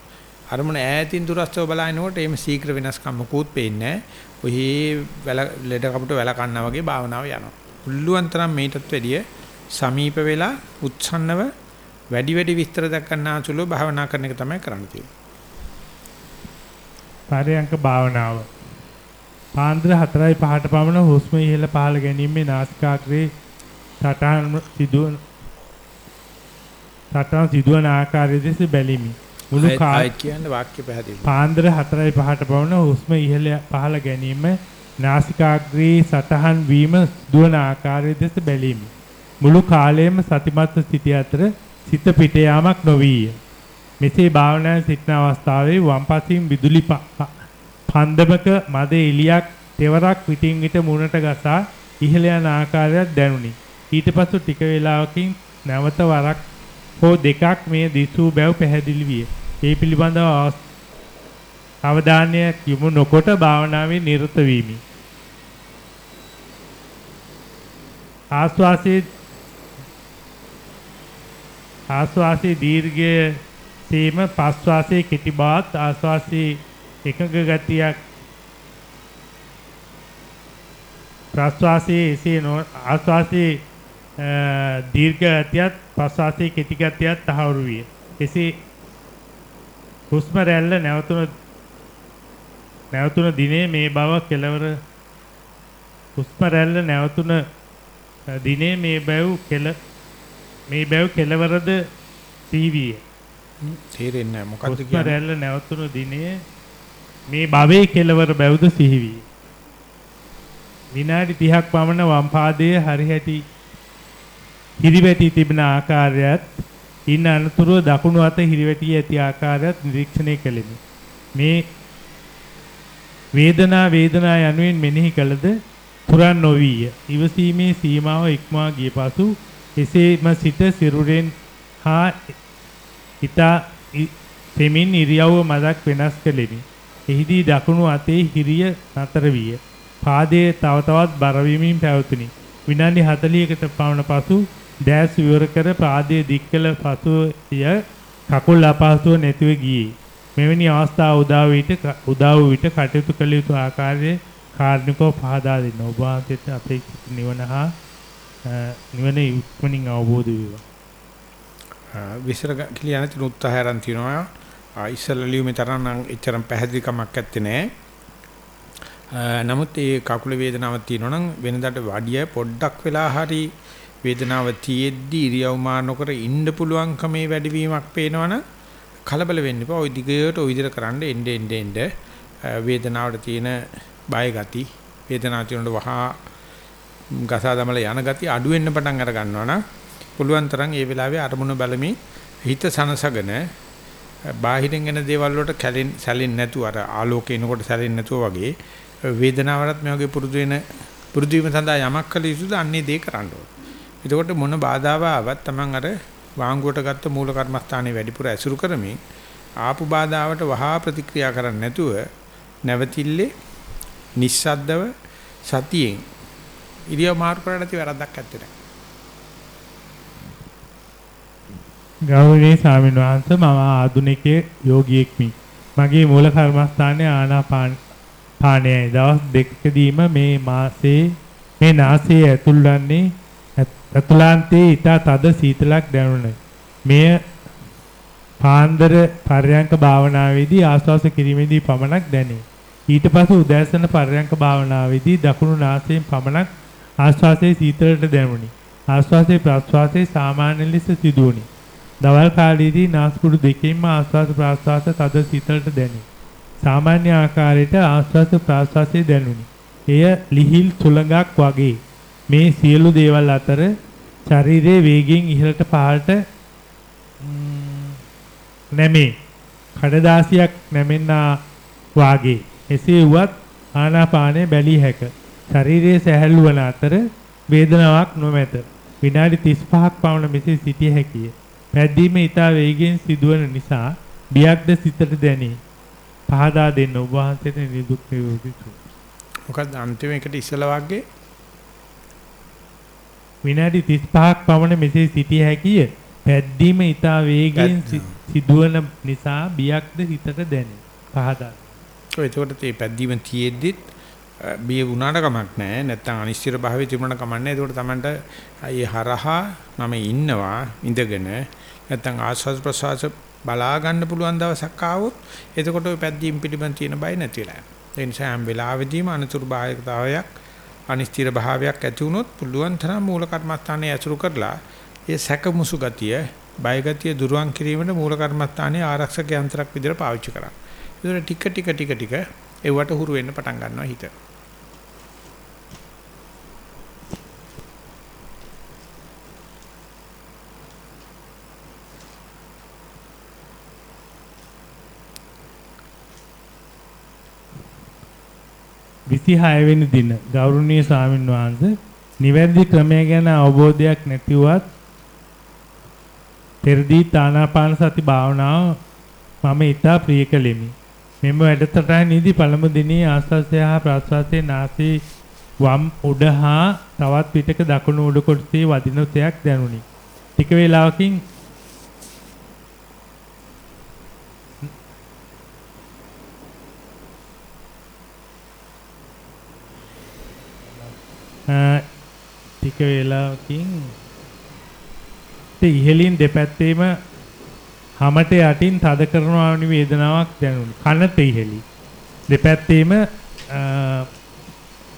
Speaker 1: අරමුණ ඈතින් දුරස්තව බලනකොට එහෙම ශීඝ්‍ර වෙනස්කම් මොකුත් පේන්නේ නැහැ. ඔහි වැල ලෙඩ කපුට වැල කන්නා වගේ භාවනාව යනවා. පුළුවන් තරම් මේකටත් වැඩිය සමීප වෙලා උත්සන්නව වැඩි වැඩි විස්තර දක්වන්නාසුලව භාවනා කරන එක තමයි කරන්න තියෙන්නේ.
Speaker 2: පරයන්ක භාවනාව. පාන්දර 4යි 5ට පමණ හුස්ම ඉහළ පහළ ගැනීමේ නාසිකාග්‍රේ සටහන් සිදුවන සටහන් සිදුවන ආකාරය දෙස බැලිමි. මුළු
Speaker 1: ආයෙත්-
Speaker 2: කා
Speaker 1: ආයෙත් කියන්න වාක්‍ය පැහැදිලි.
Speaker 2: පාන්දර 4යි 5ට පමණ හුස්ම ඉහළ පහළ ගැනීම නාසිකාග්‍රේ සටහන් වීම සිදුවන ආකාරය දෙස බැලීමි. මුළු කාලයම සතිමත්ව සිටි අතර සිත පිට යාමක් නොවිය. මෙසේ භාවනාවේ සිටින අවස්ථාවේ වම් පසින් විදුලි ප- ප- පන්දමක මද එලියක් තෙවරක් විටින් විට මුණට ගසා ඉහළ යන ආකාරයක් දැනුනි. ඊට පසු ටික වේලාවකින් නැවත වරක් හෝ දෙකක් මේ දිසූ බැව් පැහැදිලි විය. ඒ පිළිබඳව අවස්- අවධානයක් යොමු නොකොට භාවනාවේ නිරත වීමි. ආස්වාසේ ආස්වාසේ දීර්ඝය සීම පස්වාසේ කෙටි බවත් ආස්වාසේ එකඟ ගතියක් ප්‍රස්වාසයේ එසේ නො ආස්වාසයේ අ, දීර්ඝ ගතියත් ප්‍රස්වාසයේ කෙටි ගතියත් තහවුරු විය. එසේ හුස්ම රැල්ල නැවතුන නැවතුන දිනේ මේ බව කෙලවර හුස්ම රැල්ල නැවතුන දිනේ මේ බැව් කෙල මේ බැව් කෙලවරද සීවිය.
Speaker 1: තේරෙන්නේ නැහැ මොකද්ද
Speaker 2: හුස්ම
Speaker 1: කියන්නේ.
Speaker 2: රැල්ල නැවතුණු දිනේ මේ භවයේ කෙලවර බැවුද සිහිවි. විනාඩි 30ක් පමණ වම් පාදයේ හරිහැටි හිරිවැටි තිබෙන ආකාරයත් ඉන් අනතුරුව දකුණු අත හිරිවැටි ඇති ආකාරයත් නිරීක්ෂණය කළෙමි. මේ වේදනා වේදනා යනුවෙන් මෙනෙහි කළද පුරන් නොවිය. ඉවසීමේ සීමාව ඉක්මවා ගිය පසු එසේම සිට සිරුරෙන් හා ඊතා තෙමින් ඉරියව්ව මදක් වෙනස් කළෙමි. එහිදී දකුණු අතේ හිරිය නතර විය. පාදයේ තව තවත් බර වීමින් පැවතුණි. විනාඩි 40කට පමණ පසු දැස් විවර කර පාදයේ දික් කළ පසුය කකුල් අපහසුව නැතිව ගියේ. මෙවැනි අවස්ථා උදා විට උදා වූ විට කටයුතු කළ යුතු ආකාරයේ කාර්නිකව පහදා දෙන්න. ඔබ වහන්සේට අපේක්ෂිත නිවන හා නිවන ඉක්මනින් අවබෝධ වේවා.
Speaker 1: විසර කියලා නැති උත්සාහය අරන් තිනවා. ඉස්සෙල්ලා ලියුමේ තරම් නම් එච්චරම් පැහැදිලිකමක් ඇත්තේ නැහැ. නමුත් ඒ කකුල වේදනාවක් තියෙනවා නම් වෙනදාට වඩිය පොඩ්ඩක් වෙලා හරි වේදනාව තියෙද්දි ඉරියව් මානකර ඉන්න පුළුවන්කමේ වැඩිවීමක් පේනවනම් කලබල වෙන්න එපා. ওই දිගට ওই විදිහට කරන්න එන්න එන්න එන්න වේදනාවට තියෙන බය ගති වේදනාව තියෙනකොට වහා ගසා දමල යන ගති අඩු වෙන්න පටන් අර ගන්නවා නම් පුළුවන් තරම් ඒ වෙලාවේ අරමුණ බලමින් හිත සනසගෙන බාහිරින් එන දේවල් වලට කැලෙන් සැලෙන්නේ නැතුව අර ආලෝකේ එනකොට සැලෙන්නේ නැතුව වගේ වේදනාවලත් මේ වගේ පුරුදු වෙන පුරුදු වීම සඳහා යමක් කළ යුතුද අන්නේ දේ කරන්න ඕනේ. එතකොට මොන බාධාව ආවත් Taman අර වාංගුවට ගත්ත මූල කර්මස්ථානයේ වැඩිපුර ඇසුරු කරමින් ආපු බාධාවට වහා ප්‍රතික්‍රියා කරන්නේ නැතුව නැවතිල්ලේ නිස්සද්දව සතියෙන් ඉරියව් මාරු කරලා නැති වැරද්දක් නැත්තේ නෑ.
Speaker 2: ගෞරවනීය ස්වාමීන් වහන්සේ මම ආධුනිකයේ යෝගියෙක්මි. මගේ මූල කර්මස්ථානයේ ආනාපාන පානයයි දවස් දෙකකදීම මේ මාසේ මේ නාසයේ ඇතුල් වන්නේ ඇතුළාන්තයේ ඊට තද සීතලක් දැනුණා. මෙය පාන්දර පර්යංක භාවනාවේදී ආස්වාස කිරීමේදී පමණක් දැනේ. ඊට පසු උදෑසන පර්යංක භාවනාවේදී දකුණු නාසයෙන් පමණක් ආස්වාසයේ සීතලට දැනුනි. ආස්වාසයේ ප්‍රාස්වාසයේ සාමාන්‍ය ලෙස සිදුවුනි. දවල් කාලයේදී නාස්පුඩු දෙකෙන්ම ආස්වාස ප්‍රාස්වාස තද සීතලට දැනේ. සාමාන්‍ය ආකාරයට ආස්වාස ප්‍රාස්වාසයේ දැනුනි. එය ලිහිල් සුළඟක් වගේ. මේ සියලු දේවල් අතර ශරීරයේ වේගයෙන් ඉහළට පහළට නැමේ. කඩදාසියක් නැමෙන්නා වාගේ. එසේ වුවත් ආනාපානය බැලිය හැක. ශරීරයේ සැහැල්ලු වන අතර වේදනාවක් නොමැත. විනාඩි 35ක් පමණ මෙසේ සිටිය හැකිය. පැද්දීම ඊටා වේගයෙන් සිදුවන නිසා බියක්ද සිතට දැනේ. පහදා දෙන්න ඔබ වහන්සේට නිදුක් නිරෝගී සුව.
Speaker 1: මොකද අන්තිම එකට ඉස්සලා වගේ
Speaker 2: විනාඩි 35ක් පමණ මෙසේ සිටිය හැකිය. පැද්දීම ඊටා වේගයෙන් සිදුවන නිසා බියක්ද හිතට දැනේ. පහදා.
Speaker 1: ඔය ඒකට මේ පැද්දීම තියෙද්දිත් බිය වුණාට කමක් නැහැ. නැත්තම් අනිශ්චිත භාවයේ තිබුණාට කමක් නැහැ. ඒකට තමන්ට අය හරහා මම ඉන්නවා ඉඳගෙන නැත්තම් ආස්වාද ප්‍රසවාස බලා ගන්න පුළුවන් දවසක් ආවොත් එතකොට ඔය පැද්දීම් පිළිබඳ තියෙන බය නැති වෙලා යනවා. ඒ නිසා හැම වෙලාවෙදීම අනුතුරු භාවිකතාවයක් අනිශ්චිත භාවයක් ඇති වුණොත් පුළුවන් තරම් මූල කර්මස්ථානයේ ඇසුරු කරලා ඒ සැකමුසු ගතිය, බය ගතිය දුරුවන් කිරීමට මූල කර්මස්ථානයේ ආරක්ෂක යන්ත්‍රයක් විදිහට පාවිච්චි කරා. ඒතර ටික ටික ටික ටික ඒවට හුරු වෙන්න පටන් ගන්නවා හිත.
Speaker 2: විසිහය වෙනි දින ගෞරවනීය ස්වාමින් වහන්සේ නිවැරදි ක්‍රමය ගැන අවබෝධයක් නැතිවත් පෙරදී තානාපාන සති භාවනාව මම ඉතා ප්‍රිය කළෙමි. මෙම වැඩසටහනේදී පළමු දිනේ ආස්වාදය හා ප්‍රාස්වාදයේ නාසයේ වම් උඩ හා තවත් පිටක දකුණු උඩ කොටසේ වදින තයක් දැනුනි. ටික වේලාවකින් ටික වේලාවකින් ඉහළින් දෙපැත්තේම හැමට යටින් තද කරනවා වැනි වේදනාවක් දැනුනි. කනට ඉහළි. දෙපැත්තේම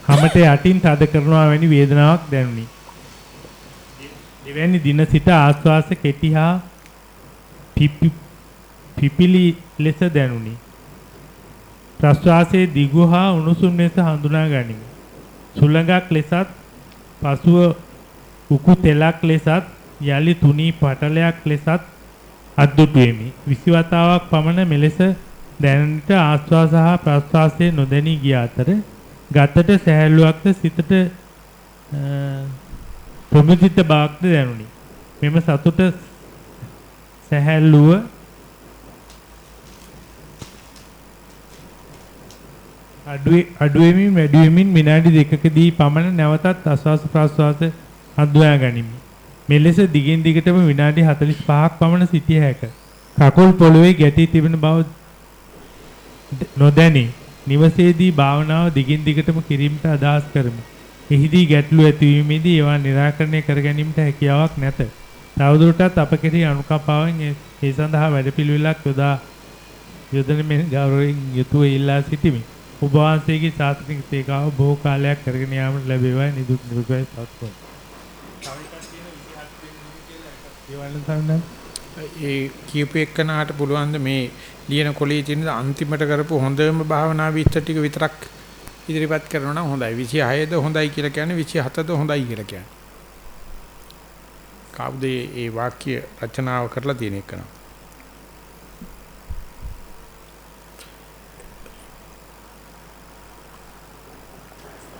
Speaker 2: හැමට යටින් තද කරනවා වැනි වේදනාවක් දැනුනි. දෙවැනි දින සිට ආස්වාස කෙටි හා පිපිලි ලෙස දැනුනි. ප්‍රස්වාසයේ දිගු හා උණුසුම් ලෙස හඳුනා ගනිමි. සුළඟක් ලෙසත් පසුව උකු තෙලක් ලෙසත් යලි තුනී පටලයක් ලෙසත් අද්දුටුවෙමි. 20 වතාවක් පමණ මෙලෙස දැනෙන්නට ආස්වාස හා ප්‍රස්වාසයේ නොදැනී ගිය අතර ගතට සහැල්ලුවක්ද සිතට ප්‍රමුදිත බවක්ද දැනුනි. මෙම සතුට සහැල්ලුව අඩු අඩු වෙමින් වැඩි වෙමින් විනාඩි දෙකකදී පමණ නැවතත් ආස්වාස ප්‍රාස්වාස හඳුනා ගනිමි. මෙලෙස දිගින් දිගටම විනාඩි 45ක් පමණ සිටිය හැක. කකුල් පොළවේ ගැටී තිබෙන බව ද- නොදැනි. නිවසේදී භාවනාව දිගින් දිගටම කිරීමට අදහස් කරමි. එහිදී ගැටලු ඇතිවීමේදී ඒවා निराකරණය කර ගැනීමට හැකියාවක් නැත. තවදුරටත් අප කෙරෙහි අනුකම්පාවෙන් ඒ- ඒ සඳහා වැඩපිළිවෙලක් යොදා යොදන මෙන් ගෞරවයෙන් යුතුව ඉල්ලා සිටිමි. ඔබ වහන්සේගේ ශාස්ත්‍රීය සේවාව බොහෝ කාලයක් කරගෙන යාමට ලැබේවා නිදුක් නිරෝගී සත්වයි.
Speaker 1: ඒ කියපු එක්කනාට පුළුවන් ද මේ ලියන කොලේ තියෙන අන්තිමට කරපු හොඳම භාවනා විස්තර ටික විතරක් ඉදිරිපත් කරනවා නම් හොඳයි. 26ද හොඳයි කියලා කියන්නේ 27ද හොඳයි කියලා කියන්නේ. කවුද ඒ වාක්‍ය රචනාව කරලා තියෙන එකනවා.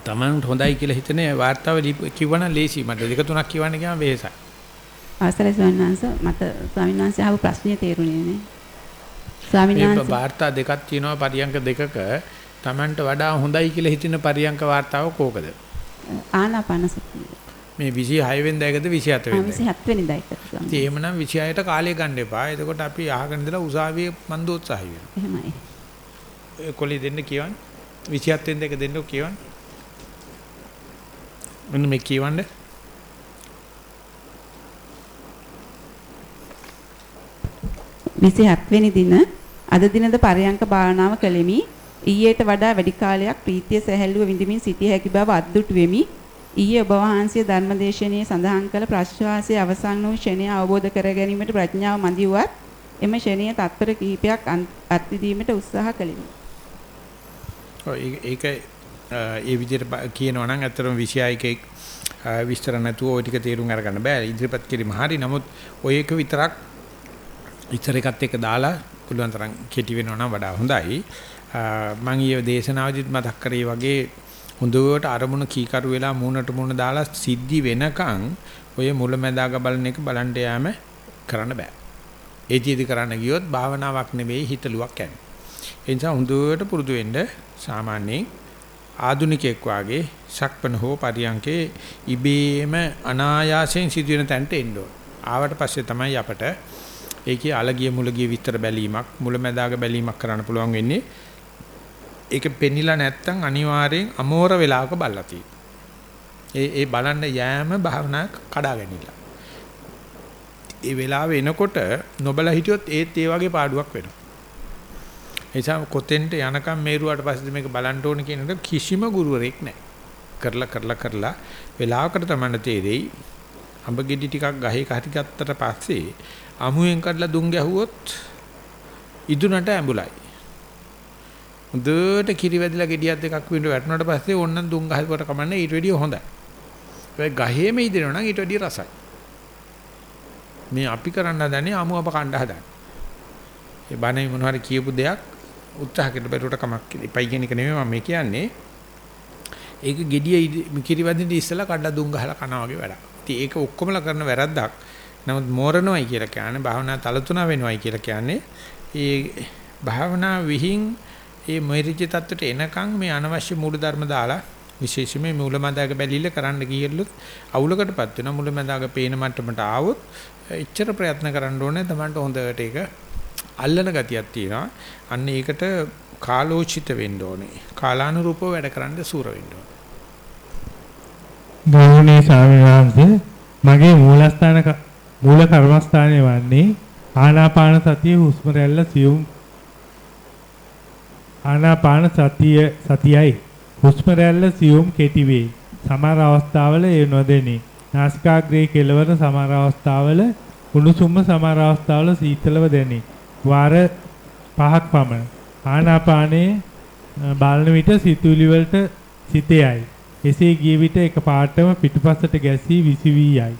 Speaker 1: තමන්ට හොඳයි කියලා හිතන වාර්තාව කිව්වනම් ලේසි මට දෙක තුනක් කියවන්න ගියාම වෙහසයි.
Speaker 7: අවසරයි ස්වාමීන් වහන්සේ මට ස්වාමීන් වහන්සේ අහපු ප්‍රශ්නේ තේරුණේ නේ. ස්වාමීන් වහන්සේ
Speaker 1: වාර්තා දෙකක් තියෙනවා පරියංක දෙකක තමන්ට වඩා හොඳයි කියලා හිතෙන පරියංක වාර්තාව කෝකද?
Speaker 7: ආනාපාන සතිය.
Speaker 1: මේ 26 වෙනිදා එකද 27 වෙනිදා?
Speaker 7: 27 වෙනිදා එක
Speaker 1: ඉතින් එහෙමනම් 26ට කාලය ගන්න එපා. එතකොට අපි අහගෙන ඉඳලා උසාවියේ මන්දෝත්සාහය වෙනවා.
Speaker 7: එහෙමයි.
Speaker 1: කොලේ දෙන්න කියවන්න. 27 වෙනිදා එක දෙන්න කියවන්න. මෙන්න මේ කියවන්න.
Speaker 7: විසි වෙනි දින අද දිනද පරයන්ක භාවනාව කළෙමි. ඊයේට වඩා වැඩි කාලයක් ප්‍රීතිය සැහැල්ලුව විඳමින් සිටිය හැකි බව අද්දුටු වෙමි. ඊයේ ඔබ වහන්සේ ධර්මදේශනයේ සඳහන් කළ ප්‍රශ්වාසයේ අවසන් වූ ෂණය අවබෝධ කර ගැනීමට ප්‍රඥාව මදි වුවත් එම ෂණයේ තත්පර කිහිපයක් අත්විඳීමට උත්සාහ කළෙමි.
Speaker 1: ඔය ඒක- ඒ විදිහට බ- කියනවා නම් ඇත්තටම 26 අ, විස්තර නැතුව ওই ටික තේරුම් අරගන්න බෑ. ඉදිරිපත් කිරීම හරි. නමුත් ඔය එක විතරක් ඉතර එකත් එක්ක දාලා පුළුවන් තරම් කෙටි වෙනවා නම් වඩා හොඳයි. අ, මම ඊයේ දේශනාවදිත් මතක් කරේ වගේ හොඳට අරමුණ කීකරු වෙලා මූණට මූණ දාලා සිද්ධි වෙනකන් ඔය මුලැමැදාග බලන එක බලන්න යෑම කරන්න බෑ. ඒ චීදි කරන්න ගියොත් භාවනාවක් නෙවෙයි හිතලුවක් යන්නේ. ඒ නිසා හොඳට පුරුදු වෙන්න සාමාන්‍යයෙන් ආදුනිකෙක් වාගේ සක්පන හෝ පරියංකේ ඉබේම අනායාසයෙන් සිදුවෙන තැනට එන්න ඕන. ආවට පස්සේ තමයි අපට ඒකේ අලගිය මුලගිය විතර බැලීමක් මුලැමැදාග බැලීමක් කරන්න පුළුවන් වෙන්නේ. ඒක පෙන්නිලා නැත්තම් අනිවාර්යෙන් අමෝර වෙලාවක බලලා ඒ ඒ බලන්න යෑම භාවනා කඩා ගැනීමලා. ඒ වෙලාව එනකොට නොබල හිටියොත් ඒත් ඒ වගේ පාඩුවක් වෙනවා. එනිසා කොතෙන්ට යනකම් මේරුවාට පස්සේ මේක බලන්න ඕන කියන එක කිසිම ගුරුවරයෙක් නැහැ. කරලා කරලා කරලා වෙලාවකට තමයි තේරෙයි. අඹ ගෙඩි ටිකක් ගහේ කටි ගත්තට පස්සේ අමුයෙන් කඩලා දුම් ගැහුවොත් ඉදුණට ඇඹුලයි. හොඳට කිරි වැදිලා ගෙඩියක් දෙකක් විඳ වැටුණාට පස්සේ ඕන්නම් දුම් ගහකට කමන්නේ ඊට වැඩිය හොඳයි. ඒ ගහේම ඉදිනවා නම් ඊට වැඩිය රසයි. මේ අපි කරන්න හදන්නේ අමු අප කණ්ඩ හදන්නේ. ඒ බණේ මොනවා හරි කියපු දෙයක් උත්සාහ කරලා බැලුවට කමක් ඉපයි කියන එක නෙමෙයි මම කියන්නේ. ඒක gediya කිරිවදින්න ඉස්සලා කඩලා දුම් ගහලා කනවා වගේ වැඩක්. ඉතින් ඒක ඔක්කොමලා කරන වැරද්දක්. නමුත් මෝරණොයි කියලා කියන්නේ භාවනා තලතුණ වෙනවයි කියලා කියන්නේ ඒ භාවනා විහිං ඒ මොරිච්ච තත්ත්වයට එනකන් මේ අනවශ්‍ය මූලධර්ම දාලා විශේෂයෙන්ම මූලමදාග බැලිල්ල කරන්න ගියලුත් අවුලකටපත් වෙනවා මූලමදාග පේන මට්ටමට ආවොත් එච්චර ප්‍රයත්න කරන්න ඕනේ තමන්ට හොඳට ඒක අල්ලන ගතියක් තියෙනවා. අන්න ඒකට කාලෝචිත වෙන්න ඕනේ. කාලානුරූපව වැඩ කරන්න සූර වෙන්න ඕනේ.
Speaker 2: ගෞරවනීය ස්වාමීන් වහන්සේ මගේ මූලස්ථාන ක- මූල කර්මස්ථානයේ වන්නේ ආනාපාන සතිය හුස්ම රැල්ල සියුම්. ආනාපාන සතිය සතියයි. හුස්ම රැල්ල සියුම් කෙටි වේ සමහර අවස්ථාවල ඒ නොදෙනී. නාසිකාග්‍රේ කෙළවර සමහර අවස්ථාවල උණුසුම සමහර අවස්ථාවල සීතලව දැනේ. වාර පහක් පමණ ආනාපානයේ අ, බලන විට සිතුවිලි වලට සිතේයි එසේ ගිය විට එක පාටම පිටුපසට ගැසී විසි වී යයි.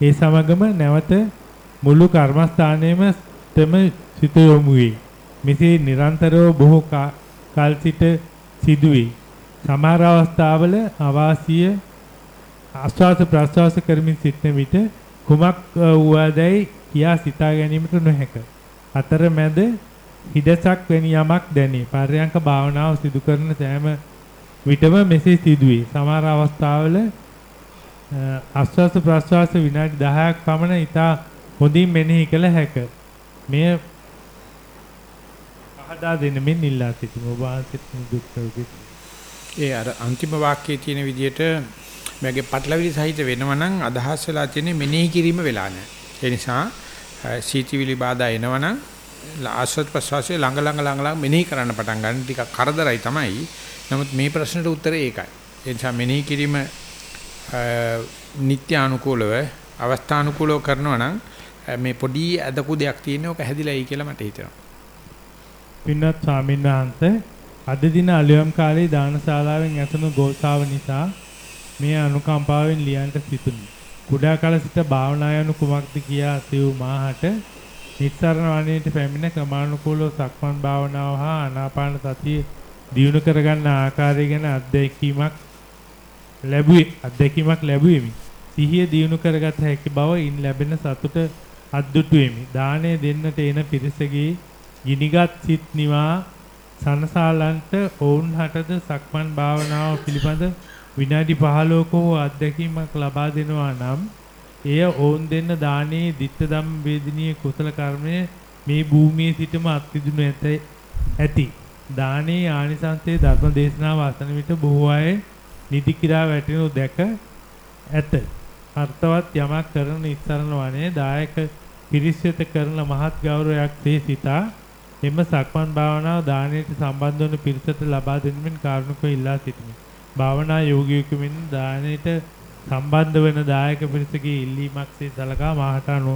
Speaker 2: ඒ සමගම නැවත මුළු කර්මස්ථානයේම තම සිත යොමු වේ. මෙසේ නිරන්තරව බොහෝ කා- කල් සිට සිදුවේ. සමහර අවස්ථාවල අවාසිය ආස්වාස ප්‍රස්වාස කරමින් සිටන විට කුමක් අ, වුවදැයි කියා සිතා ගැනීමට නොහැක. අතරමැද හිඩසක් වැනි යමක් දැනේ. පර්යංක භාවනාව සිදු කරන සෑම විටම මෙසේ සිදුවේ. සමහර අවස්ථාවල අ, ආශ්වාස ප්‍රශ්වාස විනාඩි 10ක් පමණ ඉතා හොඳින් මෙනෙහි කළ හැක. මෙය පහදා දෙන මෙන් ඉල්ලා සිටිමු. ඔබ වහන්සේට දුක් සෞඛ්‍ය
Speaker 1: ඒ අර අන්තිම වාක්‍යයේ තියෙන විදිහට මගේ පටලවිලි සහිත වෙනවා නම් අදහස් වෙලා තියෙන්නේ මෙනෙහි කිරීම වෙලා නැහැ. ඒ නිසා අ, සීතිවිලි බාධා එනවනම් ආශ්‍රත් ප්‍රසවාසයේ ළඟ ළඟ ළඟ ළඟ මෙනෙහි කරන්න පටන් ගන්න ටිකක් කරදරයි තමයි. නමුත් මේ ප්‍රශ්නෙට උත්තරේ ඒකයි. ඒ නිසා මෙනෙහි කිරීම නිත්‍ය අනුකූලව අවස්ථානුකූලව කරනවා නම් අ, මේ පොඩි අදකු දෙයක් තියෙනවා. ඔක හැදිලායි කියලා මට හිතෙනවා.
Speaker 2: පින්වත් ස්වාමීන් වහන්සේ අද දින අලුයම් කාලේ දානශාලාවෙන් ඇසුණු ගෝසාව නිසා මේ අනුකම්පාවෙන් ලියන්නට සිටුනි. කුඩා කල සිට භාවනා යනු කුමක්ද කියා සිව් මාහට නිස්සරණ වණේට පැමිණ ක්‍රමානුකූලව සක්මන් භාවනාව හා ආනාපාන සතිය දියුණු කරගන්න ආකාරය ගැන අත්දැකීමක් ලැබුවේ අත්දැකීමක් ලැබුවෙමි. සිහිය දියුණු කරගත හැකි බව ඉන් ලැබෙන සතුට අද්දුටුවෙමි. දාණය දෙන්නට එන පිරිසගේ ගිනිගත් සිත් නිවා සනසාලන්ට ඔවුන් හටද සක්මන් භාවනාව පිළිබඳ විනාඩි 15ක හෝ අත්දැකීමක් ලබා දෙනවා නම් එය ඔවුන් දෙන්න දානයේ ditta ධම්ම වේදිනිය කුසල කර්මය මේ භූමියේ සිටම අත්විඳිනු ඇත ඇති දානයේ ආනිසංසයේ ධර්ම දේශනාව අසන විට බොහෝ අය නිදි කිරා වැටෙනු දැක ඇත අර්ථවත් යමක් කරන ඉස්සරණ වනේ දායක පිරිස් වෙත කරන මහත් ගෞරවයක් තේ සිතා එම සක්මන් භාවනාව දානයට සම්බන්ධ වන පිරිසට ලබා දෙන්නෙන් කාරුණිකව ඉල්ලා සිටිමි. භාවනා යෝගියෙකු මෙන් දානයට සම්බන්ධ වන දායක පිරිසගේ ඉල්ලීමක්සේ සලකා මාහට අනු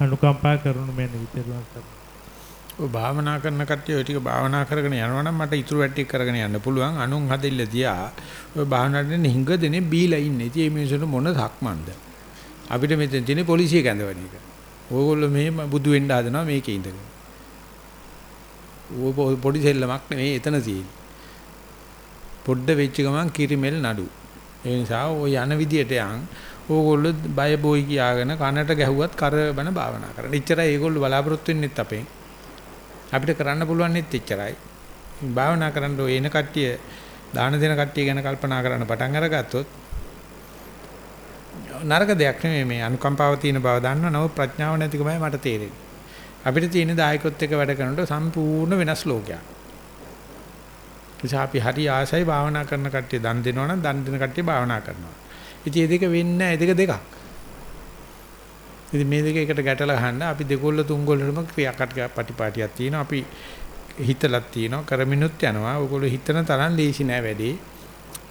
Speaker 2: අනුකම්පා කරනු මැන විතරුවන් සරණයි.
Speaker 1: ඔය භාවනා කරන කට්ටිය ඔය ටික භාවනා කරගෙන යනවනම් මට ඉතුරු වැටි කරගෙන යන්න පුළුවන්. අනුන් හදෙල්ල දියා ඔය භාවනාවෙන් හිඟ දෙනේ බීලා ඉන්නේ. ඉතින් මේ මිනිස්සුන්ට මොන සක්මන්ද? අපිට මෙතන තියෙන්නේ පොලිසිය කැඳවන එක. ඕගොල්ලෝ මේ බුදු වෙන්න හදනවා මේකේ ඉඳගෙන. ඕ පොඩි සෙල්ලමක් නෙවෙයි එතන තියෙන්නේ. පොඩ්ඩ වෙච්ච ගමන් කිරිමෙල් නඩු. ඒ නිසා ඔය යන විදියට යන් ඕගොල්ලෝ බය බොයි කියාගෙන කනට ගැහුවත් කරබන භාවනා කරන්න. එච්චරයි ඒගොල්ලෝ බලාපොරොත්තු වෙන්නෙත් අපෙන්. අපිට කරන්න පුළුවන් නෙත් එච්චරයි. භාවනා කරන්න ඔය එන කට්ටිය දාන දෙන කට්ටිය ගැන කල්පනා කරන්න පටන් අරගත්තොත් නරක දෙයක් නෙමෙයි මේ අනුකම්පාව තියෙන බව දන්නව නමුත් ප්‍රඥාව නැතිකමයි මට තේරෙන්නේ. අපිට තියෙන දායකත්වයක් එක්ක වැඩ කරනකොට සම්පූර්ණ වෙනස් ලෝකයක්. නිසා අපි හරි ආසයි භාවනා කරන කට්ටිය දන් දෙනවා නම් දන් දෙන කට්ටිය භාවනා කරනවා. ඉතින් මේ දෙක වෙන්නේ නැහැ. දෙක දෙකක්. ඉතින් මේ දෙක එකට ගැටලා ගහන්න අපි දෙකොල්ල තුන්කොල්ලටම ක්‍රියාකට පටිපාටියක් තියෙනවා. අපි හිතලක් තියෙනවා. කරමිනුත් යනවා. ඔයගොල්ලෝ හිතන තරම් ලේසි නෑ වැඩේ.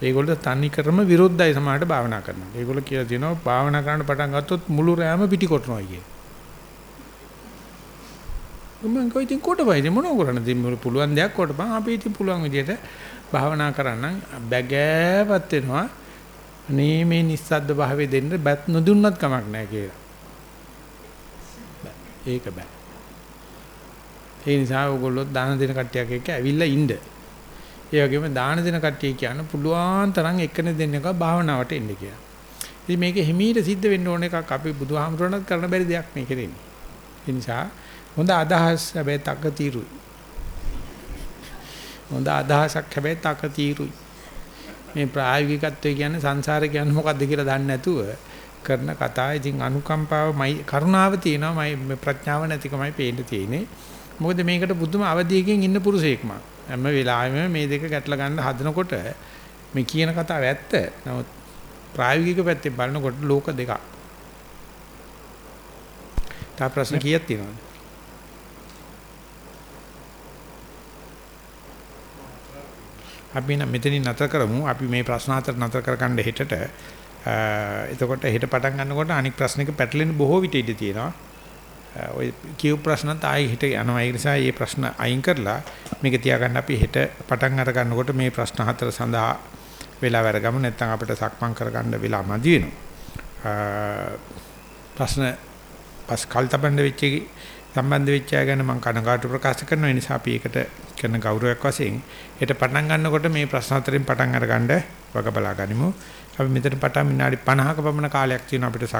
Speaker 1: ඒගොල්ලෝ තනි කරම විරුද්ධයි සමාජයට භාවනා කරනවා. ඒගොල්ලෝ කියලා තියෙනවා භාවනා කරන්න පටන් ගත්තොත් මුළු රෑම පිටි කොටනවා කියලා. මම කොයි ඉතින් කොටපයිද මොනව කරන්නද ඉතින් පුළුවන් දෙයක් කොටපන් අපි ඉතින් පුළුවන් විදිහට භාවනා කරන්න බැගෑපත් වෙනවා අනේ මේ නිස්සද්ද භාවයේ දෙන්න බත් නොදුන්නත් කමක් නැහැ කියලා. ඒක බෑ. ඒ නිසා ඕගොල්ලෝ දාන දෙන කට්ටියක් එක්ක ඇවිල්ලා ඉන්න. ඒ වගේම දාන දෙන කට්ටිය කියන පුළුවන් තරම් එකන දෙන්නක භාවනාවට එන්න කියලා. ඉතින් මේක හිමීට සිද්ධ වෙන්න ඕන එකක් අපි බුදුහාමුදුරණත් කරන්න බැරි දෙයක් මේක දෙන්නේ. ඒ නිසා හොඳ අදහස් හැබැයි තක తీරුයි. හොඳ අදහසක් හැබැයි තක తీරුයි. මේ ප්‍රායෝගිකත්වය කියන්නේ සංසාරේ කියන්නේ මොකද්ද කියලා දන්නේ නැතුව කරන කතා. ඉතින් අනුකම්පාවමයි කරුණාව තියෙනවා මයි ප්‍රඥාව නැතිකමයි පේන්න තියෙන්නේ. මොකද මේකට බුදුම අවධියකින් ඉන්න පුරුෂයෙක් මම. හැම වෙලාවෙම මේ දෙක ගැටලා ගන්න හදනකොට මේ කියන කතාව ඇත්ත. නමුත් ප්‍රායෝගික පැත්තෙන් බලනකොට ලෝක දෙකක්. තා ප්‍රශ්න කීයක් තියෙනවද? අපි නම් මෙතනින් නතර කරමු. අපි මේ ප්‍රශ්න හතර නතර කරගන්න හෙටට. එතකොට හෙට පටන් ගන්නකොට අනික් ප්‍රශ්නික පැටලෙන බොහෝ විට ඉඳී තියෙනවා. ඔය කියු ප්‍රශ්නත් ආයි හෙට යනවා. ඒ නිසා මේ ප්‍රශ්න අයින් කරලා මේක තියාගන්න අපි හෙට පටන් අර ගන්නකොට මේ ප්‍රශ්න හතර සඳහා වෙලාව අරගමු. නැත්නම් අපිට සක්මන් කරගන්න වෙලා මදි වෙනවා. ප්‍රශ්න පස් කල්තබන්න වෙච්ච සම්බන්ධ වෙච්ච අය ගැන මම කනගාටු ප්‍රකාශ කරනවා. ඒ නිසා අපි ඒකට කරන ගෞරවයක් වශයෙන් හෙට පටන් ගන්නකොට මේ ප්‍රශ්න හතරෙන් පටන් අරගන්න වග බලා ගනිමු. අපි මෙතන පටන් විනාඩි 50ක පමණ කාලයක් තියෙනවා අපිට